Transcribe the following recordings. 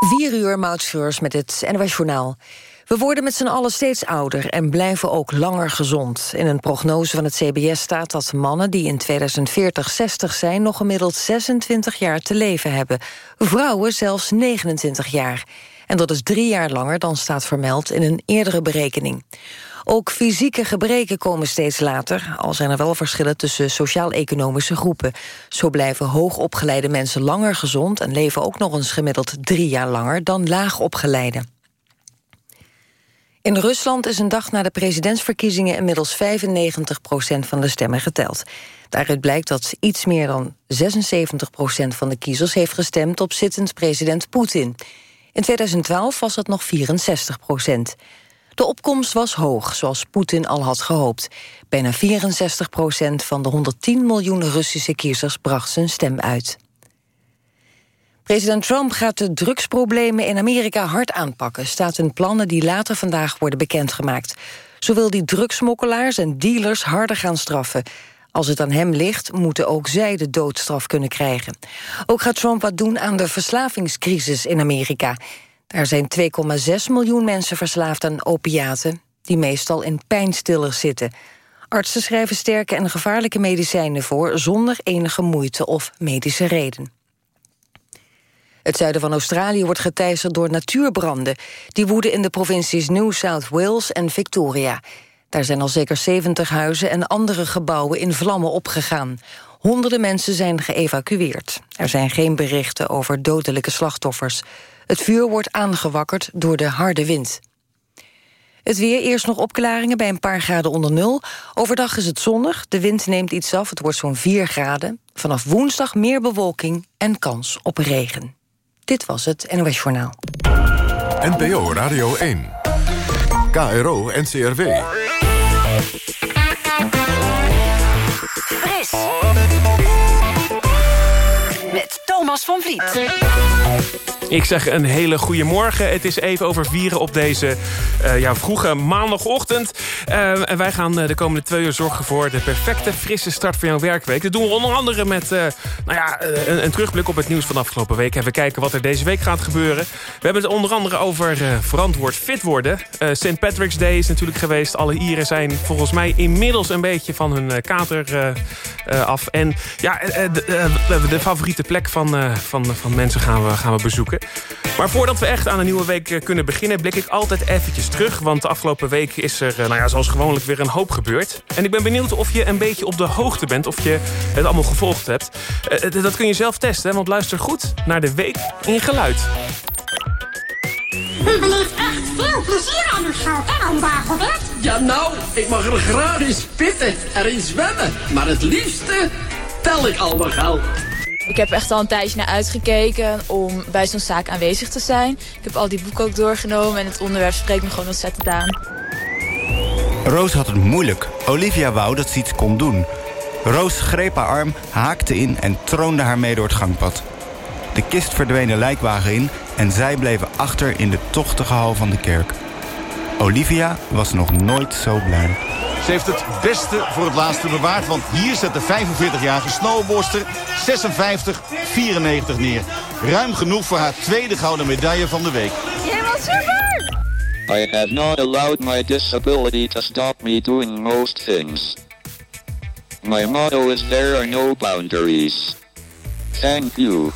4 uur, Mautschreurs met het NWS Journaal. We worden met z'n allen steeds ouder en blijven ook langer gezond. In een prognose van het CBS staat dat mannen die in 2040 60 zijn... nog gemiddeld 26 jaar te leven hebben. Vrouwen zelfs 29 jaar. En dat is drie jaar langer dan staat vermeld in een eerdere berekening. Ook fysieke gebreken komen steeds later... al zijn er wel verschillen tussen sociaal-economische groepen. Zo blijven hoogopgeleide mensen langer gezond... en leven ook nog eens gemiddeld drie jaar langer dan laagopgeleide. In Rusland is een dag na de presidentsverkiezingen... inmiddels 95% van de stemmen geteld. Daaruit blijkt dat iets meer dan 76% van de kiezers... heeft gestemd op zittend president Poetin. In 2012 was het nog 64 de opkomst was hoog, zoals Poetin al had gehoopt. Bijna 64 procent van de 110 miljoen Russische kiezers bracht zijn stem uit. President Trump gaat de drugsproblemen in Amerika hard aanpakken... staat in plannen die later vandaag worden bekendgemaakt. Zo wil die drugsmokkelaars en dealers harder gaan straffen. Als het aan hem ligt, moeten ook zij de doodstraf kunnen krijgen. Ook gaat Trump wat doen aan de verslavingscrisis in Amerika. Er zijn 2,6 miljoen mensen verslaafd aan opiaten... die meestal in pijnstillers zitten. Artsen schrijven sterke en gevaarlijke medicijnen voor... zonder enige moeite of medische reden. Het zuiden van Australië wordt geteisterd door natuurbranden. Die woeden in de provincies New South Wales en Victoria. Daar zijn al zeker 70 huizen en andere gebouwen in vlammen opgegaan. Honderden mensen zijn geëvacueerd. Er zijn geen berichten over dodelijke slachtoffers. Het vuur wordt aangewakkerd door de harde wind. Het weer, eerst nog opklaringen bij een paar graden onder nul. Overdag is het zonnig, de wind neemt iets af, het wordt zo'n 4 graden. Vanaf woensdag meer bewolking en kans op regen. Dit was het NOS Journaal. NPO Radio 1. KRO NCRW. Fris. Met Thomas van Vliet. Ik zeg een hele goede morgen. Het is even over vieren op deze uh, ja, vroege maandagochtend. Uh, en wij gaan uh, de komende twee uur zorgen voor de perfecte frisse start van jouw werkweek. Dat doen we onder andere met nou ja, een, een, terugblik op het nieuws van afgelopen week. Even kijken wat er deze week gaat gebeuren. We hebben het onder andere over verantwoord fit worden. St. Patrick's Day is natuurlijk geweest. Alle Ieren zijn volgens mij inmiddels een beetje van hun kater af. En ja, de, de, favoriete plek van, van, van mensen gaan we, gaan we bezoeken. Maar voordat we echt aan een nieuwe week eh, kunnen beginnen... blik ik altijd eventjes terug. Want de afgelopen week is er, eh, nou ja, zoals gewoonlijk, weer een hoop gebeurd. En ik ben benieuwd of je een beetje op de hoogte bent... of je het allemaal gevolgd hebt. Uh, dat kun je zelf testen, want luister goed naar de Week in Geluid. U beleeft echt veel plezier aan uw show, hè, oom Dagobert? Ja, nou, ik mag er graag in spitten, erin zwemmen. Maar het liefste tel ik al mijn geld. Ik heb echt al een tijdje naar uitgekeken om bij zo'n zaak aanwezig te zijn. Ik heb al die boeken ook doorgenomen en het onderwerp spreekt me gewoon ontzettend aan. Roos had het moeilijk. Olivia wou dat ze iets kon doen. Roos greep haar arm, haakte in en troonde haar mee door het gangpad. De kist verdween de lijkwagen in en zij bleven achter in de tochtige hal van de kerk. Olivia was nog nooit zo blij. Ze heeft het beste voor het laatste bewaard. Want hier zet de 45-jarige snowboardster 56-94 neer. Ruim genoeg voor haar tweede gouden medaille van de week. Helemaal super! I have not allowed my disability to stop me doing most things. My motto is there are no boundaries. Thank you.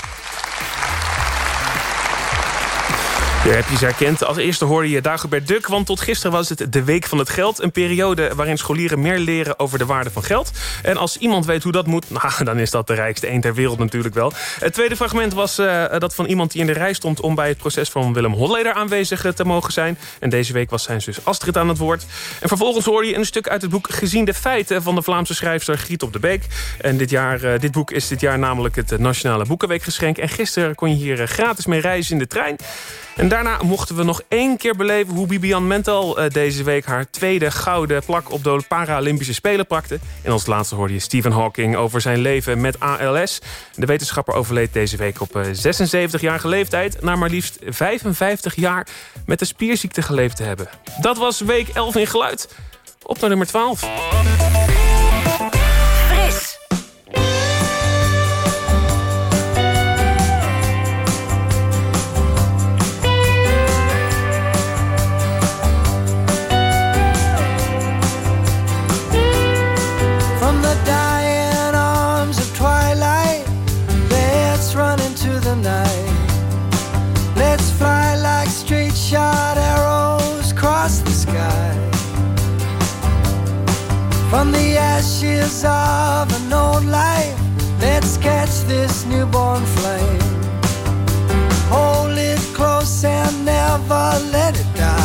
Daar heb je ze herkend. Als eerste hoorde je Dagobert Duk, want tot gisteren was het de Week van het Geld. Een periode waarin scholieren meer leren over de waarde van geld. En als iemand weet hoe dat moet, nou, dan is dat de rijkste een ter wereld natuurlijk wel. Het tweede fragment was uh, dat van iemand die in de rij stond... om bij het proces van Willem Holleder aanwezig te mogen zijn. En deze week was zijn zus Astrid aan het woord. En vervolgens hoorde je een stuk uit het boek Gezien de Feiten... van de Vlaamse schrijfster Griet op de Beek. En dit, jaar, uh, dit boek is dit jaar namelijk het Nationale Boekenweekgeschenk. En gisteren kon je hier gratis mee reizen in de trein... En daarna mochten we nog één keer beleven hoe Bibian Mental uh, deze week haar tweede gouden plak op de Paralympische Spelen pakte. In ons laatste hoorde je Stephen Hawking over zijn leven met ALS. De wetenschapper overleed deze week op uh, 76-jarige leeftijd... na maar liefst 55 jaar met de spierziekte geleefd te hebben. Dat was week 11 in geluid. Op naar nummer 12. From the ashes of an old life, let's catch this newborn flame. Hold it close and never let it die.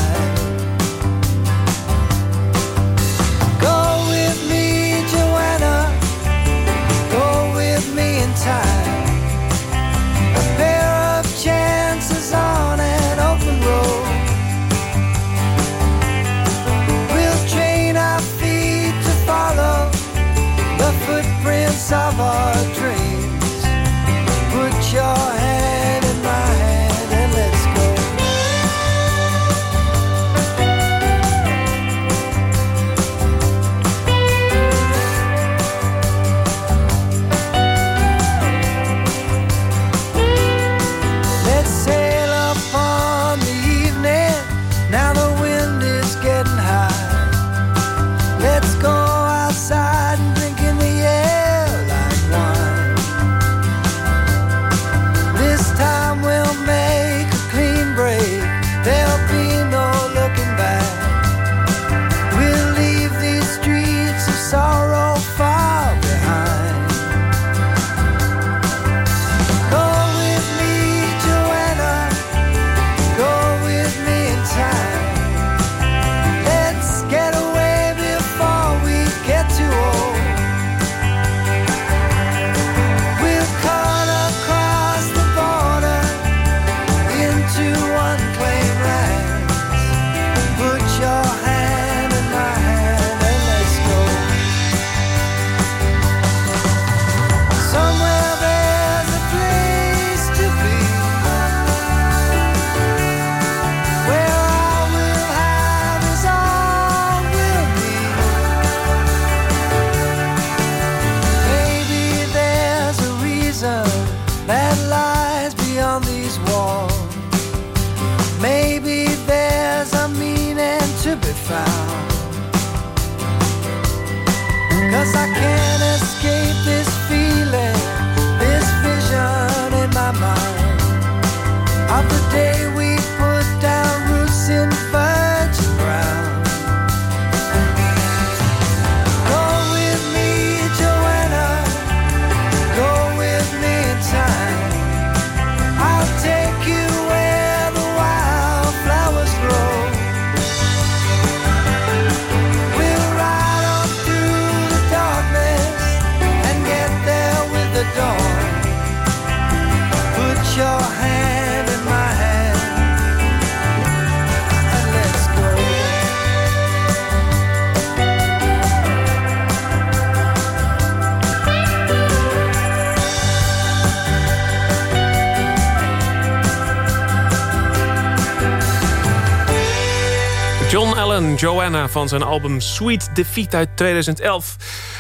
Joanna van zijn album Sweet Defeat uit 2011.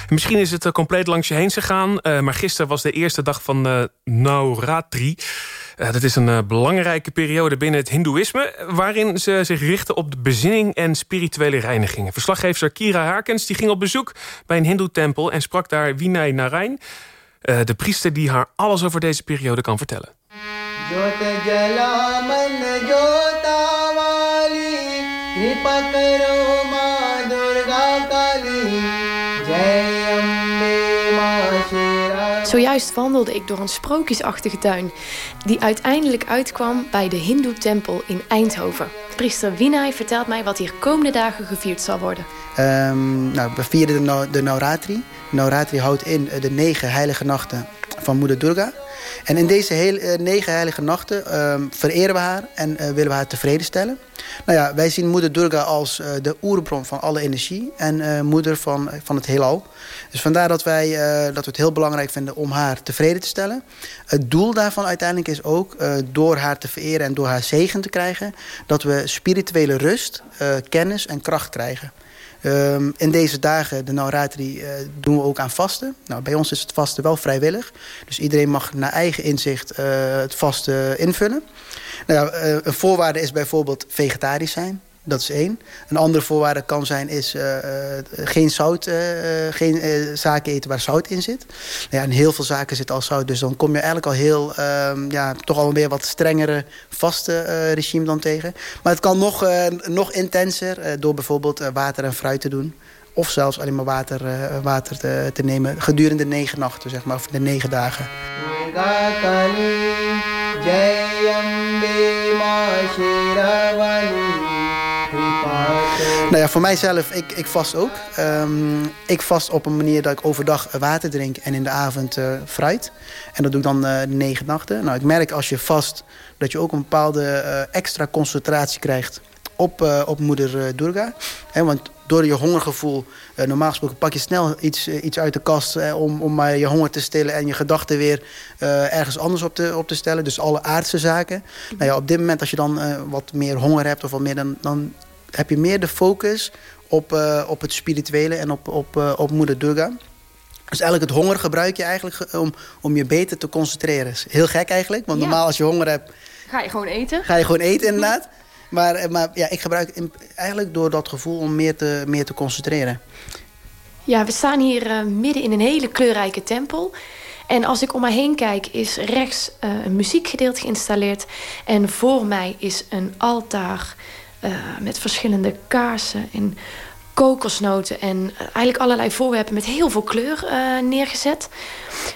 Misschien is het eh, compleet langs je heen gegaan... eh, maar gisteren was de eerste dag van uh, Navratri. Uh, dat is een belangrijke periode binnen het hindoeïsme... waarin ze zich richten op de bezinning en spirituele reinigingen. Verslaggever Kira Harkens die ging op bezoek bij een hindoe-tempel... en sprak daar Vinay Narain, de priester die haar alles over deze periode kan vertellen. कृपा करो माँ दुर्गा काली जय अम्बे माँ शेरा Zojuist wandelde ik door een sprookjesachtige tuin... die uiteindelijk uitkwam bij de Hindoe-tempel in Eindhoven. Priester Winay vertelt mij wat hier komende dagen gevierd zal worden. Um, nou, we vieren de, no de Navratri. Navratri houdt in de negen heilige nachten van moeder Durga. En in deze heel, uh, negen heilige nachten um, vereren we haar en uh, willen we haar tevreden stellen. Nou ja, wij zien moeder Durga als uh, de oerbron van alle energie en moeder van, van het heelal. Dus vandaar dat wij dat we het heel belangrijk vinden om haar tevreden te stellen. Het doel daarvan uiteindelijk is ook door haar te vereren en door haar zegen te krijgen... dat we spirituele rust, kennis en kracht krijgen. Um, in deze dagen, de Navratri, uh, doen we ook aan vasten. Nou, bij ons is het vasten wel vrijwillig. Dus iedereen mag naar eigen inzicht uh, het vasten invullen. Nou, uh, een voorwaarde is bijvoorbeeld vegetarisch zijn. Dat is één. Een andere voorwaarde kan zijn is eh, eh, geen zout, eh, geen zaken eten waar zout in zit. Nou ja, in heel veel zaken zit al zout. Dus dan kom je eigenlijk al heel, ehm, ja, toch al weer wat strengere vaste regime dan tegen. Maar het kan nog, nog intenser door bijvoorbeeld water en fruit te doen. Of zelfs alleen maar water, water te, te nemen gedurende negen nachten, zeg maar, of de negen dagen. Nou ja, voor mijzelf, ik, ik vast ook. Ehm, ik vast op een manier dat ik overdag water drink en in de avond eh, fruit. En dat doe ik dan eh, negen nachten. Nou, ik merk als je vast dat je ook een bepaalde eh, extra concentratie krijgt op, op moeder Durga. Want door je hongergevoel, normaal gesproken pak je snel iets, iets uit de kast... om, om je honger te stillen en je gedachten weer ergens anders op te, op te stellen. Dus alle aardse zaken. Nou ja, op dit moment als je dan wat meer honger hebt of wat meer... dan, dan heb je meer de focus op, eh, op het spirituele en op, op, eh, op moeder Durga. Dus eigenlijk het honger gebruik je eigenlijk ge- om, om je beter te concentreren. Is Heel gek eigenlijk, want Ja. normaal als je honger hebt... Ga je gewoon eten? ga je gewoon eten inderdaad. Maar, eh, maar ja, ik gebruik eigenlijk door dat gevoel om meer te, meer te concentreren. Ja, we staan hier eh, midden in een hele kleurrijke tempel. En als ik om mij heen kijk, is rechts eh, een muziekgedeelte geïnstalleerd. En voor mij is een altaar eh, met verschillende kaarsen en kokosnoten. En eh, eigenlijk allerlei voorwerpen met heel veel kleur eh, neergezet.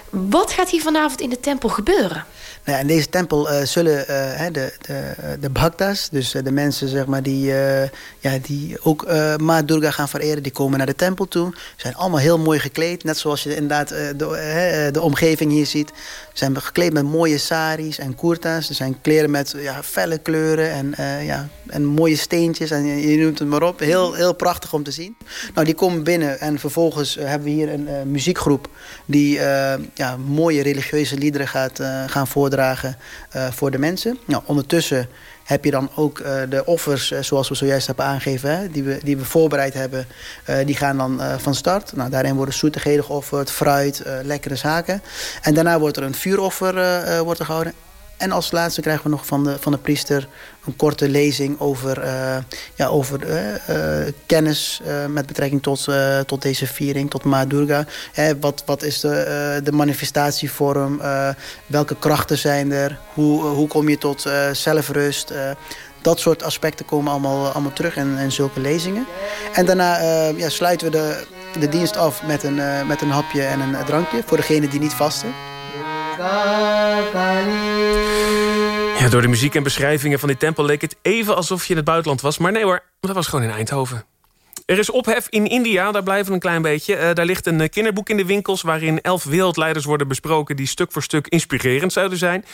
Wat gaat hier vanavond in de tempel gebeuren? Nou ja, in deze tempel eh, zullen eh, de, de, de bhaktas, dus eh, de mensen zeg maar, die, ja, die ook Ma Durga gaan vereren, die komen naar de tempel toe. zijn allemaal heel mooi gekleed, net zoals je inderdaad de, de omgeving hier ziet. Ze zijn gekleed met mooie saris en kurta's. Er zijn kleren met ja, felle kleuren en, ja, en mooie steentjes en je, noemt het maar op. Heel, heel prachtig om te zien. Nou, die komen binnen en vervolgens hebben we hier een muziekgroep die ja, mooie religieuze liederen gaat gaan voordragen eh, voor de mensen. Nou, ondertussen heb je dan ook eh, de offers, eh, zoals we zojuist hebben aangegeven, hè, die, we, die we voorbereid hebben, die gaan dan van start. Nou, daarin worden zoetigheden geofferd, fruit, lekkere zaken. En daarna wordt er een vuuroffer wordt gehouden. En als laatste krijgen we nog van de, van de priester een korte lezing over, eh, ja, over eh, eh, kennis met betrekking tot, tot deze viering, tot Ma Durga. Hè, wat, wat is de, de manifestatievorm? Welke krachten zijn er? Hoe, hoe kom je tot zelfrust? Dat soort aspecten komen allemaal, allemaal terug in, in zulke lezingen. En daarna ja, sluiten we de, de dienst af met een, met een hapje en een drankje voor degene die niet vasten. Ja, door de muziek en beschrijvingen van die tempel leek het even alsof je in het buitenland was. Maar nee hoor, dat was gewoon in Eindhoven. Er is ophef in India, daar blijven we een klein beetje. Eh, daar ligt een eh, kinderboek in de winkels... waarin elf wereldleiders worden besproken... die stuk voor stuk inspirerend zouden zijn.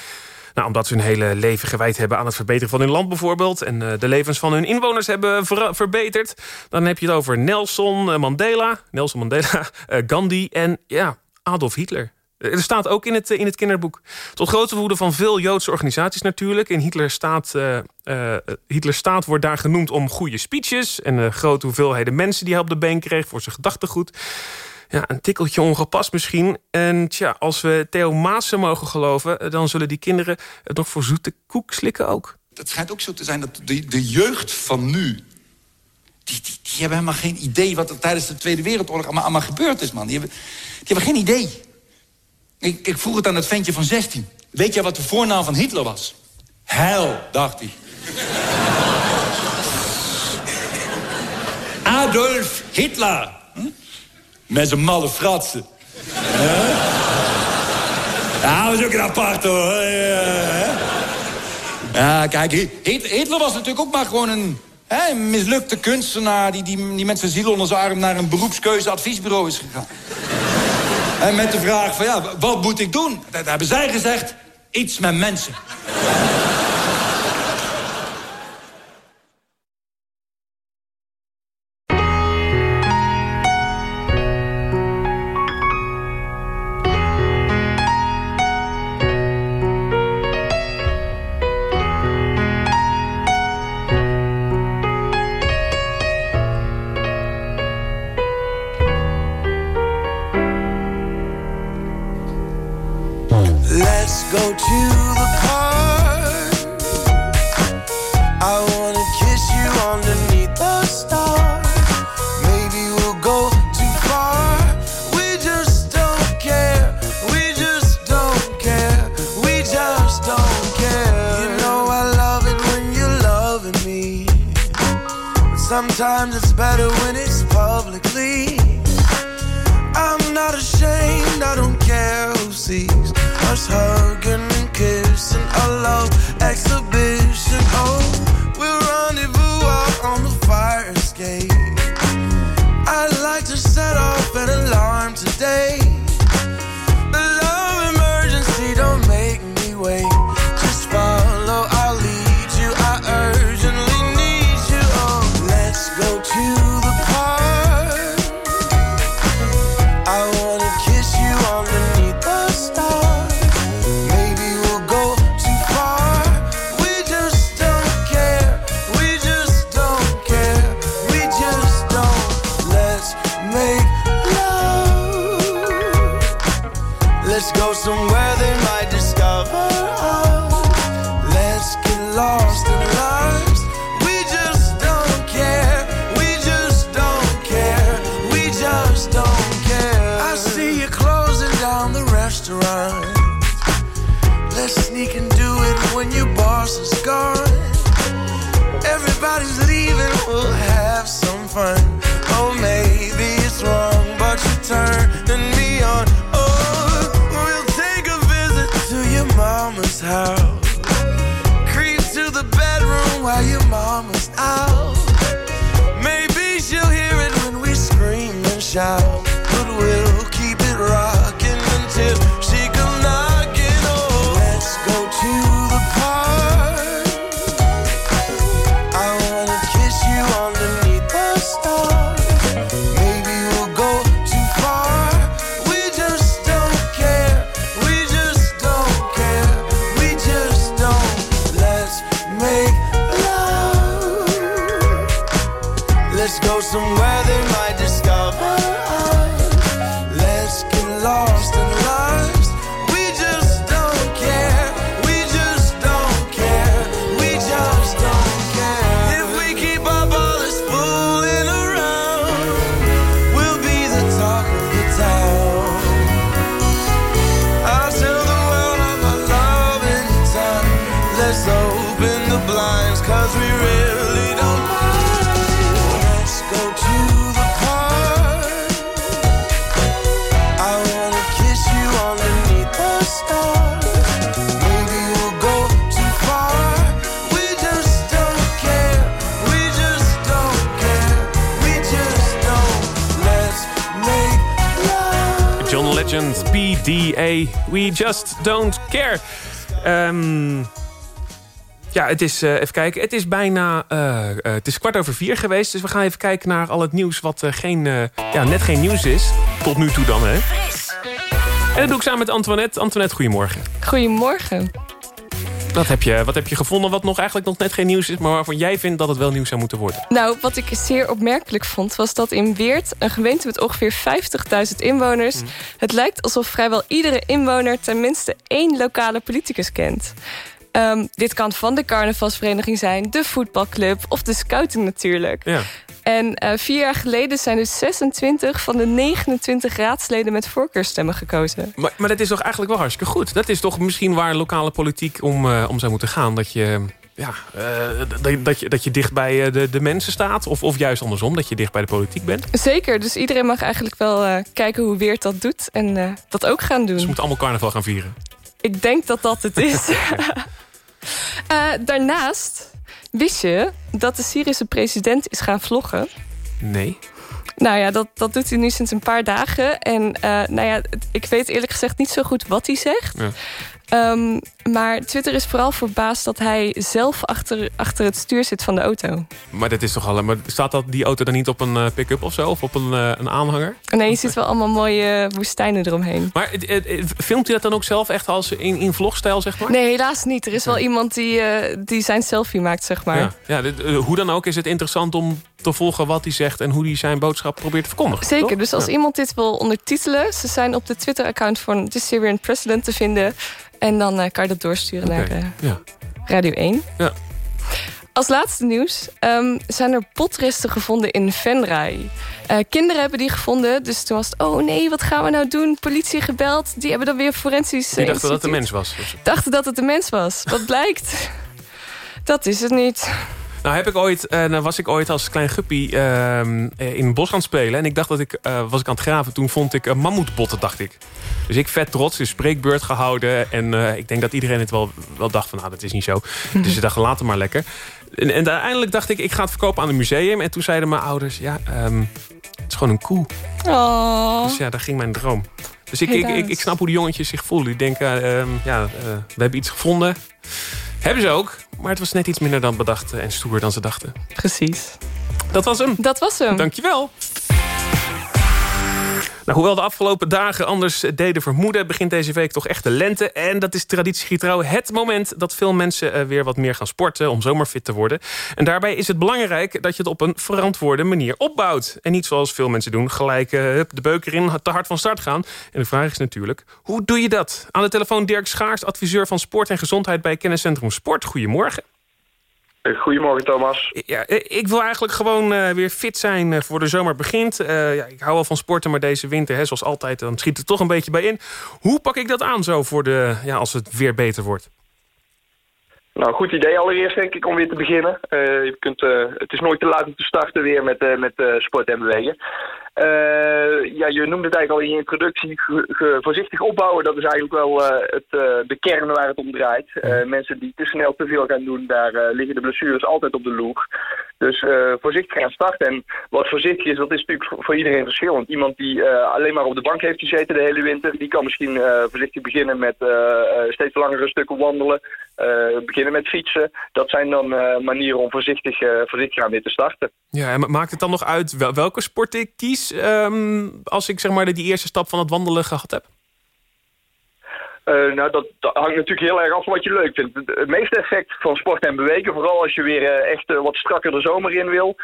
Nou, omdat ze hun hele leven gewijd hebben aan het verbeteren van hun land bijvoorbeeld... en eh, de levens van hun inwoners hebben ver- verbeterd. Dan heb je het over Nelson Mandela, Nelson Mandela, Gandhi en ja, Adolf Hitler. Eh, Er staat ook in het, eh, in het kinderboek. Tot grote woede van veel Joodse organisaties natuurlijk. In Hitler staat, eh, staat wordt daar genoemd om goede speeches... en eh, grote hoeveelheden mensen die hij op de been kreeg voor zijn gedachtegoed. Ja, een tikkeltje ongepast misschien. En tja, als we Theo Maassen mogen geloven... dan zullen die kinderen het nog voor zoete koek slikken ook. Het schijnt ook zo te zijn dat de, de jeugd van nu... Die, die, die hebben helemaal geen idee wat er tijdens de Tweede Wereldoorlog allemaal, allemaal gebeurd is, man. Die hebben, die hebben geen idee. Ik, ik vroeg het aan het ventje van 16. Weet jij wat de voornaam van Hitler was? Hel, dacht hij. Adolf Hitler. Hm? Met zijn malle fratsen. Ja, dat was ook een apart hoor. Ja, kijk, Hit- Hitler was natuurlijk ook maar gewoon een, hè, mislukte kunstenaar... Die, die, die met zijn ziel onder zijn arm naar een beroepskeuzeadviesbureau is gegaan. En met de vraag van, ja, wat moet ik doen? Dat hebben zij gezegd, iets met mensen. I wanna kiss you underneath the stars. Maybe we'll go too far. We just don't care. We just don't care. We just don't care. You know I love it when you're loving me. But sometimes it's better when it's publicly. I'm not ashamed. I don't care who sees us hugging and kissing. A love exhibition. Oh gate. We Just Don't Care. Ehm, ja, het is, eh, even kijken, het is bijna, eh, eh, het is kwart over vier geweest. Dus we gaan even kijken naar al het nieuws wat geen, ja, net geen nieuws is. Tot nu toe dan, hè. En dat doe ik samen met Antoinette. Antoinette, goedemorgen. Goedemorgen. Wat heb, je, wat heb je gevonden wat nog eigenlijk nog net geen nieuws is... maar waarvan jij vindt dat het wel nieuws zou moeten worden? Nou, wat ik zeer opmerkelijk vond... was dat in Weert, een gemeente met ongeveer 50.000 inwoners... het lijkt alsof vrijwel iedere inwoner... tenminste één lokale politicus kent. Ehm, dit kan van de carnavalsvereniging zijn, de voetbalclub... of de scouting natuurlijk. Ja. En eh, vier jaar geleden zijn dus 26 van de 29 raadsleden... met voorkeurstemmen gekozen. Maar, maar dat is toch eigenlijk wel hartstikke goed? Dat is toch misschien waar lokale politiek om, eh, om zou moeten gaan? Dat je, ja, eh, dat, je, dat je dicht bij de, de mensen staat? Of, of juist andersom, dat je dicht bij de politiek bent? Zeker, dus iedereen mag eigenlijk wel kijken hoe Weert dat doet... en dat ook gaan doen. Ze moeten allemaal carnaval gaan vieren. Ik denk dat dat het is. Daarnaast wist je dat de Syrische president is gaan vloggen. Nee. Nou ja, dat, dat doet hij nu sinds een paar dagen. En eh, nou ja, ik weet eerlijk gezegd niet zo goed wat hij zegt. Ja. Ehm, maar Twitter is vooral verbaasd dat hij zelf achter, achter het stuur zit van de auto. Maar dat is toch al. Maar staat dat, die auto dan niet op een eh, pick-up of zo? Of op een, eh, een aanhanger? Nee, je ziet wel allemaal mooie woestijnen eromheen. Maar het- het- het- filmt hij dat dan ook zelf echt als in, in vlogstijl, zeg maar? Nee, helaas niet. Er is wel iemand die, eh, die zijn selfie maakt, zeg maar. Ja, ja dit- eh, hoe dan ook is het interessant om te volgen wat hij zegt... en hoe hij zijn boodschap probeert te verkondigen. Zeker, toch? dus als Ja. iemand dit wil ondertitelen... ze zijn op de Twitter-account van The Syrian President te vinden... en dan eh, kan je dat doorsturen naar eh, ja. Radio 1. Ja. Als laatste nieuws ehm, zijn er potresten gevonden in Venray. Eh, kinderen hebben die gevonden, dus toen was het... oh nee, wat gaan we nou doen? Politie gebeld, die hebben dan weer forensisch... Die eh, dachten dat het een mens was. Dachten dat het een mens was. Wat blijkt? Dat is het niet. Nou heb ik ooit, uh, nou was ik ooit als klein guppy uh, in het bos gaan spelen. En ik dacht dat ik, uh, was ik aan het graven. Toen vond ik mammoetbotten, dacht ik. Dus ik vet trots, een spreekbeurt gehouden. En ik denk dat iedereen het wel, wel dacht van, nou dat is niet zo. dus ze dachten, later maar lekker. En, en uiteindelijk dacht ik, ik ga het verkopen aan een museum. En toen zeiden mijn ouders, ja, um, het is gewoon een koe. Oh. Dus ja, daar ging mijn droom. Dus ik, ik, ik, ik, snap hoe die jongetjes zich voelen. Die denken, uh, ja, uh, we hebben iets gevonden. Hebben ze ook, maar het was net iets minder dan bedacht en stoer dan ze dachten. Precies. Dat was hem. Dat was hem. Dankjewel. Nou, hoewel de afgelopen dagen anders deden vermoeden... begint deze week toch echt de lente. En dat is traditiegetrouw het moment dat veel mensen uh, weer wat meer gaan sporten... om zomerfit te worden. En daarbij is het belangrijk dat je het op een verantwoorde manier opbouwt. En niet zoals veel mensen doen, gelijk uh, de beuker in te hard van start gaan. En de vraag is natuurlijk, hoe doe je dat? Aan de telefoon Dirk Schaars, adviseur van sport en gezondheid... bij Kenniscentrum Sport. Goedemorgen. Goedemorgen Thomas. Ja, ik wil eigenlijk gewoon uh, weer fit zijn voor de zomer begint. Ja, ik hou wel van sporten, maar deze winter, hè, zoals altijd, dan schiet het toch een beetje bij in. Hoe pak ik dat aan zo voor de, ja, als het weer beter wordt? Nou, goed idee allereerst denk ik om weer te beginnen. je kunt, het is nooit te laat om te starten weer met, met sport en bewegen. Ja, je noemde het eigenlijk al in je introductie. voorzichtig opbouwen, dat is eigenlijk wel het, de kern waar het om draait. mensen die te snel te veel gaan doen, daar liggen de blessures altijd op de loer. Dus voorzichtig gaan starten. En wat voorzichtig is, dat is natuurlijk voor, voor iedereen verschillend. Iemand die alleen maar op de bank heeft gezeten de hele winter, die kan misschien voorzichtig beginnen met steeds langere stukken wandelen. Beginnen met fietsen. Dat zijn dan manieren om voorzichtig, voorzichtig aan weer te starten. Ja, en maakt het dan nog uit welke sport ik kies? um, als ik zeg maar die eerste stap van het wandelen gehad heb? Uh, nou, dat, dat, hangt natuurlijk heel erg af van wat je leuk vindt. Het meeste effect van sport en bewegen, vooral als je weer uh, echt uh, wat strakker de zomer in wil,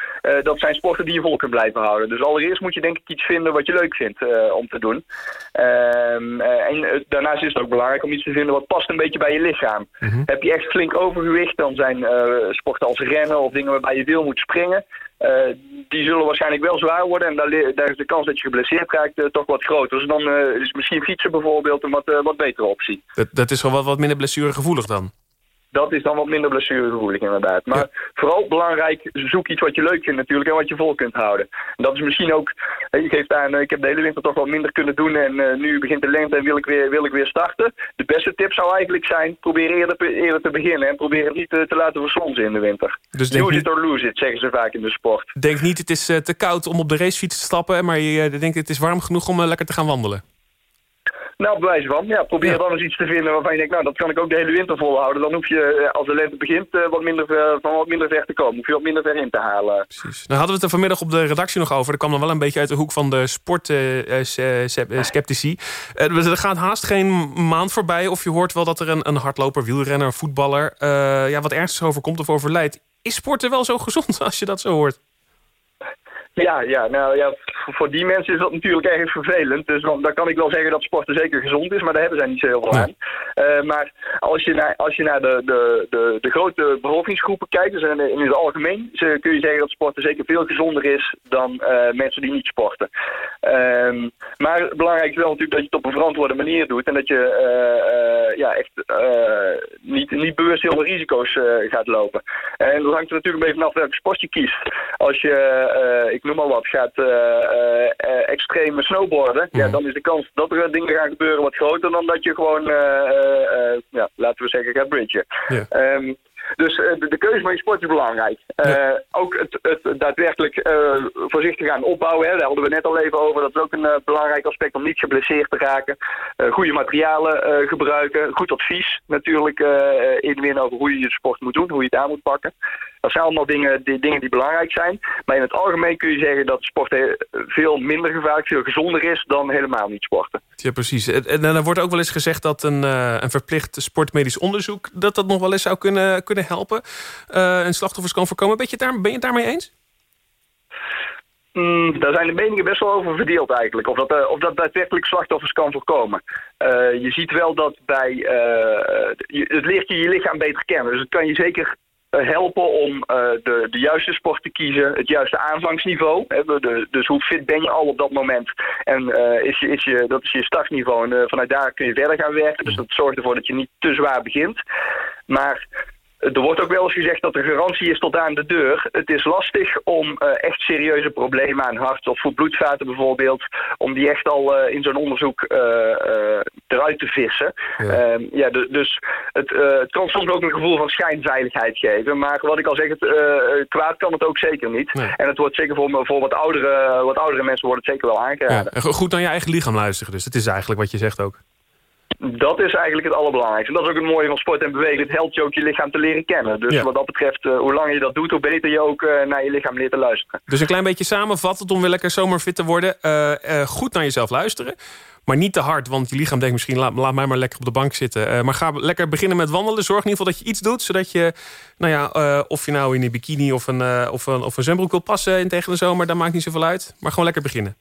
dat zijn sporten die je vol kunt blijven houden. Dus allereerst moet je denk ik iets vinden wat je leuk vindt om te doen. Ehm, en daarnaast is het ook belangrijk om iets te vinden wat past een beetje bij je lichaam. Mm -hmm. Heb je echt flink overgewicht, dan zijn sporten als rennen of dingen waarbij je veel moet springen, uh, die zullen waarschijnlijk wel zwaar worden. En daar, is de kans dat je geblesseerd raakt uh, toch wat groter. Dus dan uh, is misschien fietsen bijvoorbeeld een wat, wat betere optie. Dat, dat is wel wat, wat minder blessuregevoelig dan? Dat is dan wat minder blessuregevoelig inderdaad. Maar ja. vooral belangrijk, zoek iets wat je leuk vindt natuurlijk en wat je vol kunt houden. En dat is misschien ook, je geeft aan, ik heb de hele winter toch wat minder kunnen doen en uh, nu begint de lente en wil ik, weer, wil ik weer starten. De beste tip zou eigenlijk zijn, probeer eerder, eerder te beginnen en probeer het niet te, te laten versonzen in de winter. Dus niet, it or lose it, zeggen ze vaak in de sport. Denk niet het is te koud om op de racefiets te stappen, maar je denkt het is warm genoeg om lekker te gaan wandelen. Nou, bewijs van. Ja, probeer ja. dan eens iets te vinden waarvan je denkt, nou, dat kan ik ook de hele winter volhouden. Dan hoef je, als de lente begint, wat minder, van wat minder ver te komen. Hoef je wat minder ver in te halen. Precies. Nou hadden we het er vanmiddag op de redactie nog over. Dat kwam dan wel een beetje uit de hoek van de sportsceptici. Uh, uh, er gaat haast geen maand voorbij of je hoort wel dat er een, een hardloper, wielrenner, voetballer... Uh, ja, wat ernstigs overkomt of overlijdt. Is sporten wel zo gezond als je dat zo hoort? Ja, ja, nou ja, voor die mensen is dat natuurlijk erg vervelend. Dus dan, dan kan ik wel zeggen dat sporten zeker gezond is, maar daar hebben zij niet zo heel veel aan. Uh, maar als je naar, als je naar de, de, de, de grote bevolkingsgroepen kijkt, dus in, in het algemeen, kun je zeggen dat sporten zeker veel gezonder is dan uh, mensen die niet sporten. Uh, maar belangrijk is wel natuurlijk dat je het op een verantwoorde manier doet en dat je uh, ja, echt niet, niet bewust heel veel risico's gaat lopen. En dat hangt er natuurlijk een beetje vanaf welke sport je kiest. Als je, ik noem maar wat, gaat uh, uh, extreme snowboarden, mm. ja, dan is de kans dat er dingen gaan gebeuren wat groter dan dat je gewoon, ja, laten we zeggen, gaat bridgen. Yeah. Um, dus de, de, keuze van je sport is belangrijk. Uh. Ook het, het daadwerkelijk uh, voorzichtig gaan opbouwen. Hè, daar hadden we net al even over. Dat is ook een belangrijk aspect om niet geblesseerd te raken. goede materialen gebruiken. Goed advies natuurlijk inwinnen over hoe je je sport moet doen. Hoe je het aan moet pakken. Dat zijn allemaal dingen die, dingen die belangrijk zijn. Maar in het algemeen kun je zeggen dat sport veel minder gevaarlijk, veel gezonder is dan helemaal niet sporten. Ja, precies. En, en dan wordt ook wel eens gezegd dat een, een verplicht sportmedisch onderzoek... dat dat nog wel eens zou kunnen, kunnen helpen uh, en slachtoffers kan voorkomen. Ben je, daar, ben je het daarmee eens? Mm, daar zijn de meningen best wel over verdeeld eigenlijk. Of dat, uh, of dat daadwerkelijk slachtoffers kan voorkomen. Uh, je ziet wel dat bij... Je, het leert je je lichaam beter kennen. Dus het kan je zeker helpen om de, de juiste sport te kiezen. Het juiste aanvangsniveau. Hè, dus hoe fit ben je al op dat moment. En is je, is je, dat is je startniveau. En vanuit daar kun je verder gaan werken. Dus dat zorgt ervoor dat je niet te zwaar begint. Maar er wordt ook wel eens gezegd dat de garantie is tot aan de deur. Het is lastig om eh, echt serieuze problemen aan hart of voor bloedvaten bijvoorbeeld, om die echt al eh, in zo'n onderzoek eh, eruit te vissen. Ja, ja du- dus het, het kan soms ook een gevoel van schijnveiligheid geven. Maar wat ik al zeg, het, kwaad kan het ook zeker niet. En het wordt zeker voor, voor wat, oudere, wat oudere mensen wordt het zeker wel aangeraden. Ja, goed naar je eigen lichaam luisteren dus. Dat is eigenlijk wat je zegt ook. Dat is eigenlijk het allerbelangrijkste. En dat is ook het mooie van sport en bewegen. Het helpt je ook je lichaam te leren kennen. Dus Ja. wat dat betreft, eh, hoe langer je dat doet, hoe beter je ook eh, naar je lichaam leert te luisteren. Dus een klein beetje samenvattend om weer lekker zomerfit te worden. Eh, goed naar jezelf luisteren. Maar niet te hard, want je lichaam denkt misschien... laat, laat mij maar lekker op de bank zitten. Maar ga lekker beginnen met wandelen. Zorg in ieder geval dat je iets doet. Zodat je, nou ja, of je nou in een bikini of een, of een, of een zwembroek wilt passen in tegen de zomer... dat maakt niet zoveel uit. Maar gewoon lekker beginnen.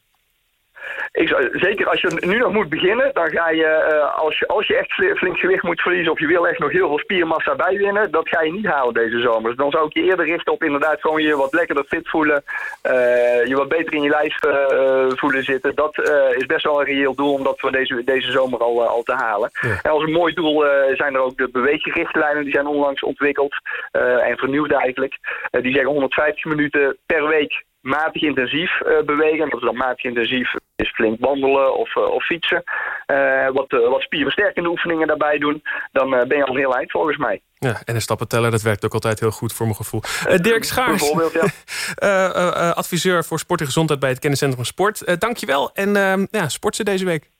Ik zou, zeker als je nu nog moet beginnen, dan ga je, eh, als je, als je echt fli- flink gewicht moet verliezen of je wil echt nog heel veel spiermassa bijwinnen, dat ga je niet halen deze zomer. Dus dan zou ik je eerder richten op inderdaad gewoon je wat lekkerder fit voelen, eh, je wat beter in je lijf eh, voelen zitten. Dat is best wel een reëel doel om dat voor deze, deze zomer al, al te halen. En als een mooi doel zijn er ook de beweegrichtlijnen, die zijn onlangs ontwikkeld en vernieuwd eigenlijk. Die zeggen 150 minuten per week matig intensief eh, bewegen. En dat is dan matig intensief is flink wandelen of, eh, of fietsen. Eh, wat, wat spierversterkende oefeningen daarbij doen. Dan ben je al een heel eind volgens mij. Ja, en de stappen tellen, dat werkt ook altijd heel goed voor mijn gevoel. Dirk Schaars, ja. adviseur voor sport en gezondheid... bij het Kenniscentrum Sport. Dankjewel en eh, ja, sport ze deze week.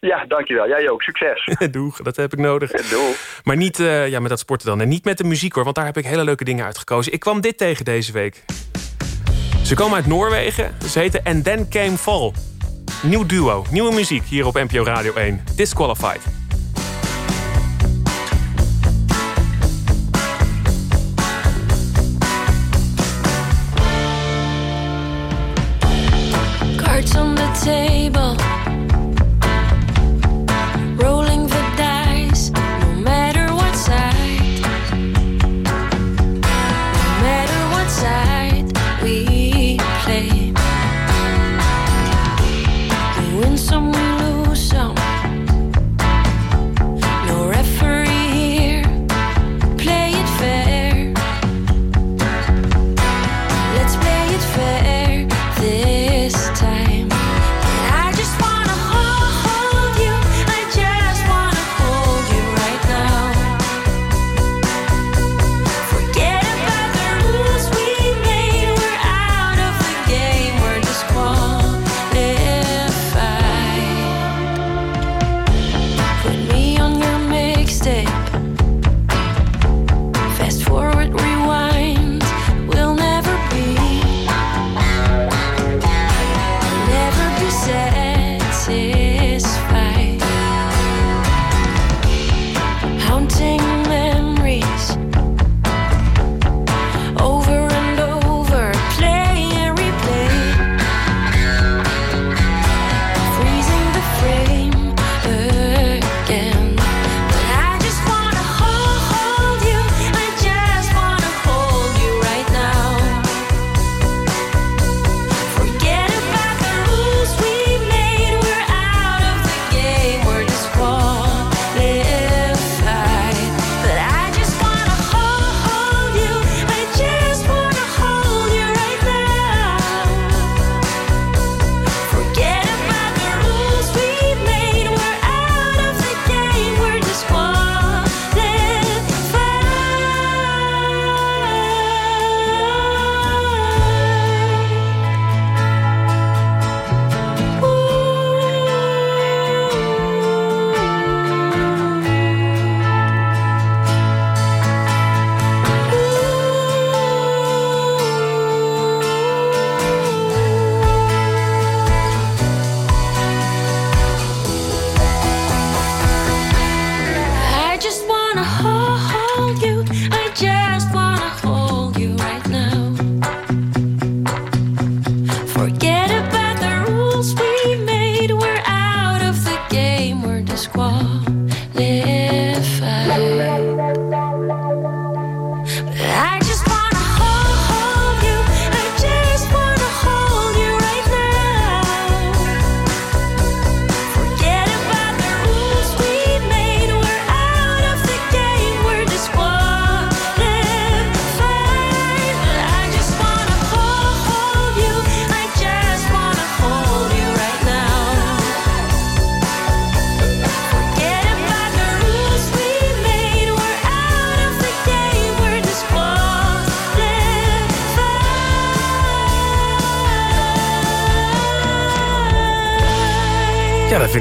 Ja, dankjewel. Jij ook. Succes. Doeg, dat heb ik nodig. Doeg. Maar niet ja, met dat sporten dan. En niet met de muziek hoor, want daar heb ik hele leuke dingen uitgekozen. Ik kwam dit tegen deze week. Ze komen uit Noorwegen. Ze heten And Then Came Fall. Nieuw duo, nieuwe muziek hier op NPO Radio 1. Disqualified.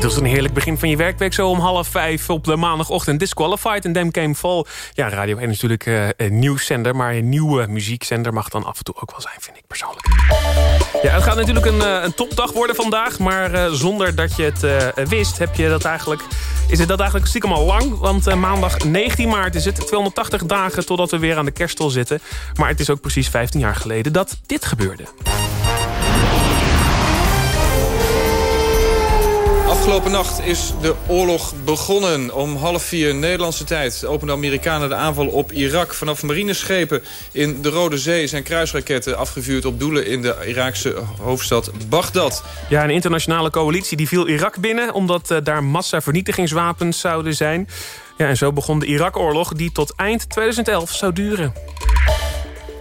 Dus een heerlijk begin van je werkweek. Zo om half vijf op de maandagochtend Disqualified. En Them Came Fall. Ja, Radio 1 is natuurlijk eh, een nieuwszender. Maar een nieuwe muziekzender mag dan af en toe ook wel zijn, vind ik persoonlijk. Ja, het gaat natuurlijk een, eh, een topdag worden vandaag. Maar eh, zonder dat je het wist, heb je dat eigenlijk, is het dat eigenlijk stiekem al lang. Want maandag 19 maart is het 280 dagen totdat we weer aan de kerststol zitten. Maar het is ook precies 15 jaar geleden dat dit gebeurde. Afgelopen nacht is de oorlog begonnen. Om half vier Nederlandse tijd openden de Amerikanen de aanval op Irak. Vanaf marineschepen in de Rode Zee zijn kruisraketten afgevuurd op doelen in de Iraakse hoofdstad Bagdad. Ja, een internationale coalitie die viel Irak binnen... omdat eh, daar massavernietigingswapens zouden zijn. Ja, en zo begon de Irak-oorlog die tot eind 2011 zou duren.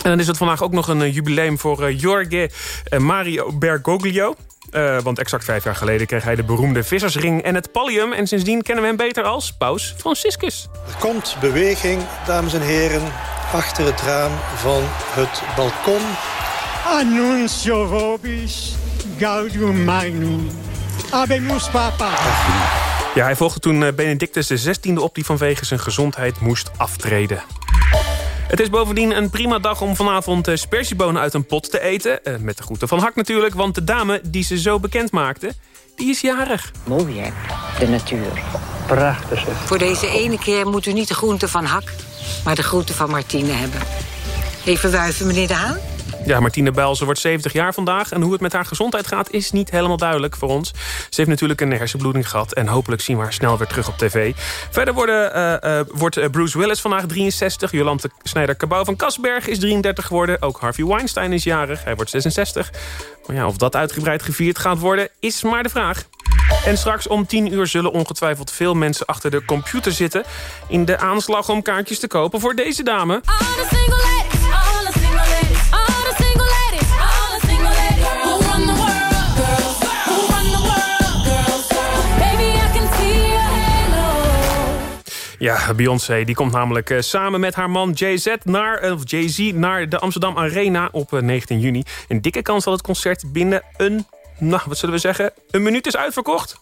En dan is het vandaag ook nog een eh, jubileum voor eh, Jorge Mario Bergoglio. Eh, want exact vijf jaar geleden kreeg hij de beroemde vissersring en het pallium. En sindsdien kennen we hem beter als Paus Franciscus. Er komt beweging, dames en heren, achter het raam van het balkon. Annuncio vobis gaudium magnum. Abemus papa. Ja, hij volgde toen eh, Benedictus XVI op die vanwege zijn gezondheid moest aftreden. Het is bovendien een prima dag om vanavond eh, spersiebonen uit een pot te eten. Eh, Met de groeten van Hak natuurlijk, want de dame die ze zo bekend maakte... die is jarig. Mooi hè, de natuur. Prachtig zeg. Voor deze ene keer moet u niet de groente van Hak, maar de groente van Martine hebben. Even wuiven, meneer De Haan. Ja, Martine Bijlse wordt 70 jaar vandaag. En hoe het met haar gezondheid gaat is niet helemaal duidelijk voor ons. Ze heeft natuurlijk een hersenbloeding gehad. En hopelijk zien we haar snel weer terug op tv. Verder worden, eh, eh, wordt eh, Bruce Willis vandaag 63. Jolante Snijder-Cabau van Kasberg is 33 geworden. Ook Harvey Weinstein is jarig. Hij wordt 66. Maar ja, of dat uitgebreid gevierd gaat worden, is maar de vraag. En straks om 10 uur zullen ongetwijfeld veel mensen achter de computer zitten... in de aanslag om kaartjes te kopen voor deze dame. Ja, Beyoncé die komt namelijk eh, samen met haar man Jay-Z naar, eh, of Jay-Z naar de Amsterdam Arena op eh, 19 juni. Een dikke kans dat het concert binnen een, nou wat zullen we zeggen, een minuut is uitverkocht.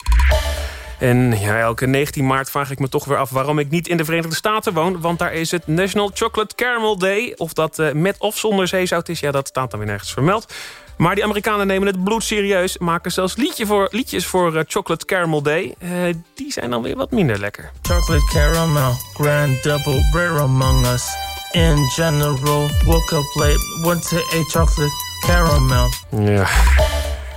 En ja, elke 19 maart vraag ik me toch weer af waarom ik niet in de Verenigde Staten woon. Want daar is het National Chocolate Caramel Day. Of dat eh, met of zonder zeezout is, ja, dat staat dan weer nergens vermeld. Maar die Amerikanen nemen het bloed serieus. Maken zelfs liedje voor, liedjes voor eh, Chocolate Caramel Day. Eh, die zijn dan weer wat minder lekker. Chocolate caramel, grand double rare among us. In general, woke up late, went to a chocolate caramel. Ja.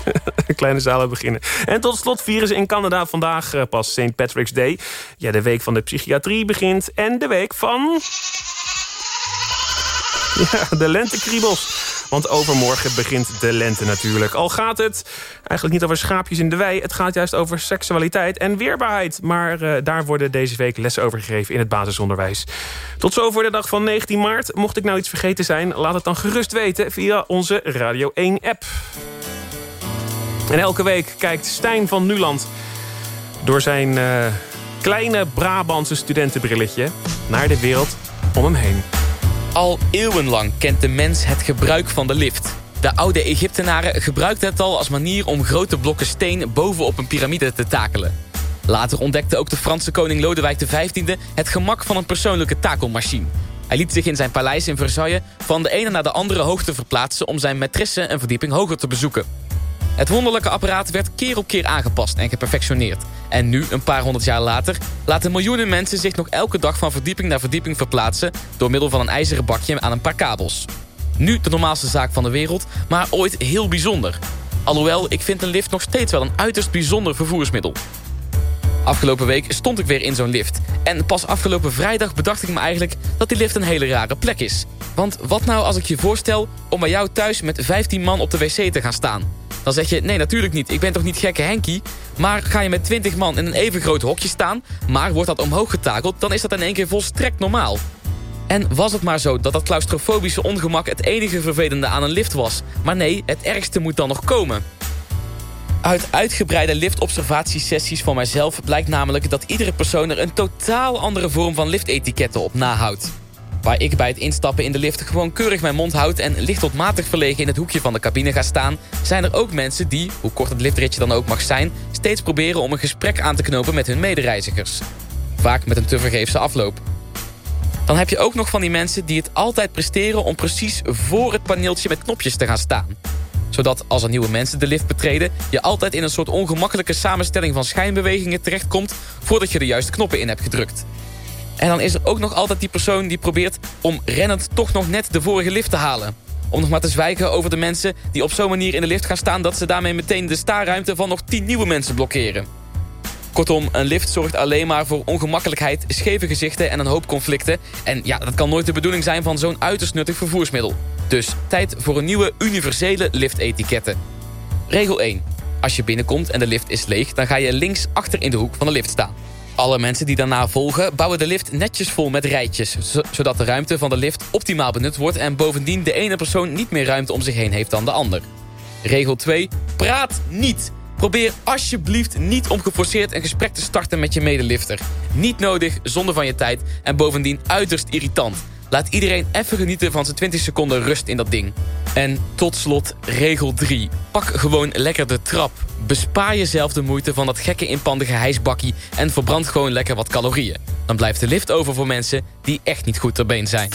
Kleine zalen beginnen. En tot slot vieren ze in Canada vandaag eh, pas St. Patrick's Day. Ja, de week van de psychiatrie begint. En de week van... Ja, de lentekriebels. Want overmorgen begint de lente natuurlijk. Al gaat het eigenlijk niet over schaapjes in de wei. Het gaat juist over seksualiteit en weerbaarheid. Maar eh, daar worden deze week lessen over gegeven in het basisonderwijs. Tot zo voor de dag van 19 maart. Mocht ik nou iets vergeten zijn, laat het dan gerust weten via onze Radio 1-app. En elke week kijkt Stijn van Nuland door zijn eh, kleine Brabantse studentenbrilletje naar de wereld om hem heen. Al eeuwenlang kent de mens het gebruik van de lift. De oude Egyptenaren gebruikten het al als manier om grote blokken steen bovenop een piramide te takelen. Later ontdekte ook de Franse koning Lodewijk XV het gemak van een persoonlijke takelmachine. Hij liet zich in zijn paleis in Versailles van de ene naar de andere hoogte verplaatsen om zijn maîtresse een verdieping hoger te bezoeken. Het wonderlijke apparaat werd keer op keer aangepast en geperfectioneerd. En nu, een paar honderd jaar later, laten miljoenen mensen zich nog elke dag van verdieping naar verdieping verplaatsen door middel van een ijzeren bakje aan een paar kabels. Nu de normaalste zaak van de wereld, maar ooit heel bijzonder. Alhoewel, ik vind een lift nog steeds wel een uiterst bijzonder vervoersmiddel. Afgelopen week stond ik weer in zo'n lift. En pas afgelopen vrijdag bedacht ik me eigenlijk dat die lift een hele rare plek is. Want wat nou als ik je voorstel om bij jou thuis met 15 man op de wc te gaan staan? Dan zeg je, nee natuurlijk niet, ik ben toch niet gekke Henkie? Maar ga je met 20 man in een even groot hokje staan... maar wordt dat omhoog getakeld, dan is dat in één keer volstrekt normaal. En was het maar zo dat dat claustrofobische ongemak het enige vervelende aan een lift was. Maar nee, het ergste moet dan nog komen. Uit uitgebreide liftobservatiesessies van mijzelf blijkt namelijk dat iedere persoon er een totaal andere vorm van liftetiketten op nahoudt. Waar ik bij het instappen in de lift gewoon keurig mijn mond houd en licht tot matig verlegen in het hoekje van de cabine ga staan, zijn er ook mensen die, hoe kort het liftritje dan ook mag zijn, steeds proberen om een gesprek aan te knopen met hun medereizigers. Vaak met een tevergeefse afloop. Dan heb je ook nog van die mensen die het altijd presteren om precies voor het paneeltje met knopjes te gaan staan. Zodat als er nieuwe mensen de lift betreden, je altijd in een soort ongemakkelijke samenstelling van schijnbewegingen terechtkomt voordat je de juiste knoppen in hebt gedrukt. En dan is er ook nog altijd die persoon die probeert om rennend toch nog net de vorige lift te halen. Om nog maar te zwijgen over de mensen die op zo'n manier in de lift gaan staan... dat ze daarmee meteen de staarruimte van nog tien nieuwe mensen blokkeren. Kortom, een lift zorgt alleen maar voor ongemakkelijkheid, scheve gezichten en een hoop conflicten. En ja, dat kan nooit de bedoeling zijn van zo'n uiterst nuttig vervoersmiddel. Dus tijd voor een nieuwe universele liftetiketten. Regel 1. Als je binnenkomt en de lift is leeg, dan ga je links achter in de hoek van de lift staan. Alle mensen die daarna volgen bouwen de lift netjes vol met rijtjes... zo- zodat de ruimte van de lift optimaal benut wordt... en bovendien de ene persoon niet meer ruimte om zich heen heeft dan de ander. Regel 2. Praat niet. Probeer alsjeblieft niet om geforceerd een gesprek te starten met je medelifter. Niet nodig, zonde van je tijd en bovendien uiterst irritant. Laat iedereen even genieten van zijn 20 seconden rust in dat ding. En tot slot regel 3. Pak gewoon lekker de trap. Bespaar jezelf de moeite van dat gekke inpandige hijsbakkie... en verbrand gewoon lekker wat calorieën. Dan blijft de lift over voor mensen die echt niet goed ter been zijn.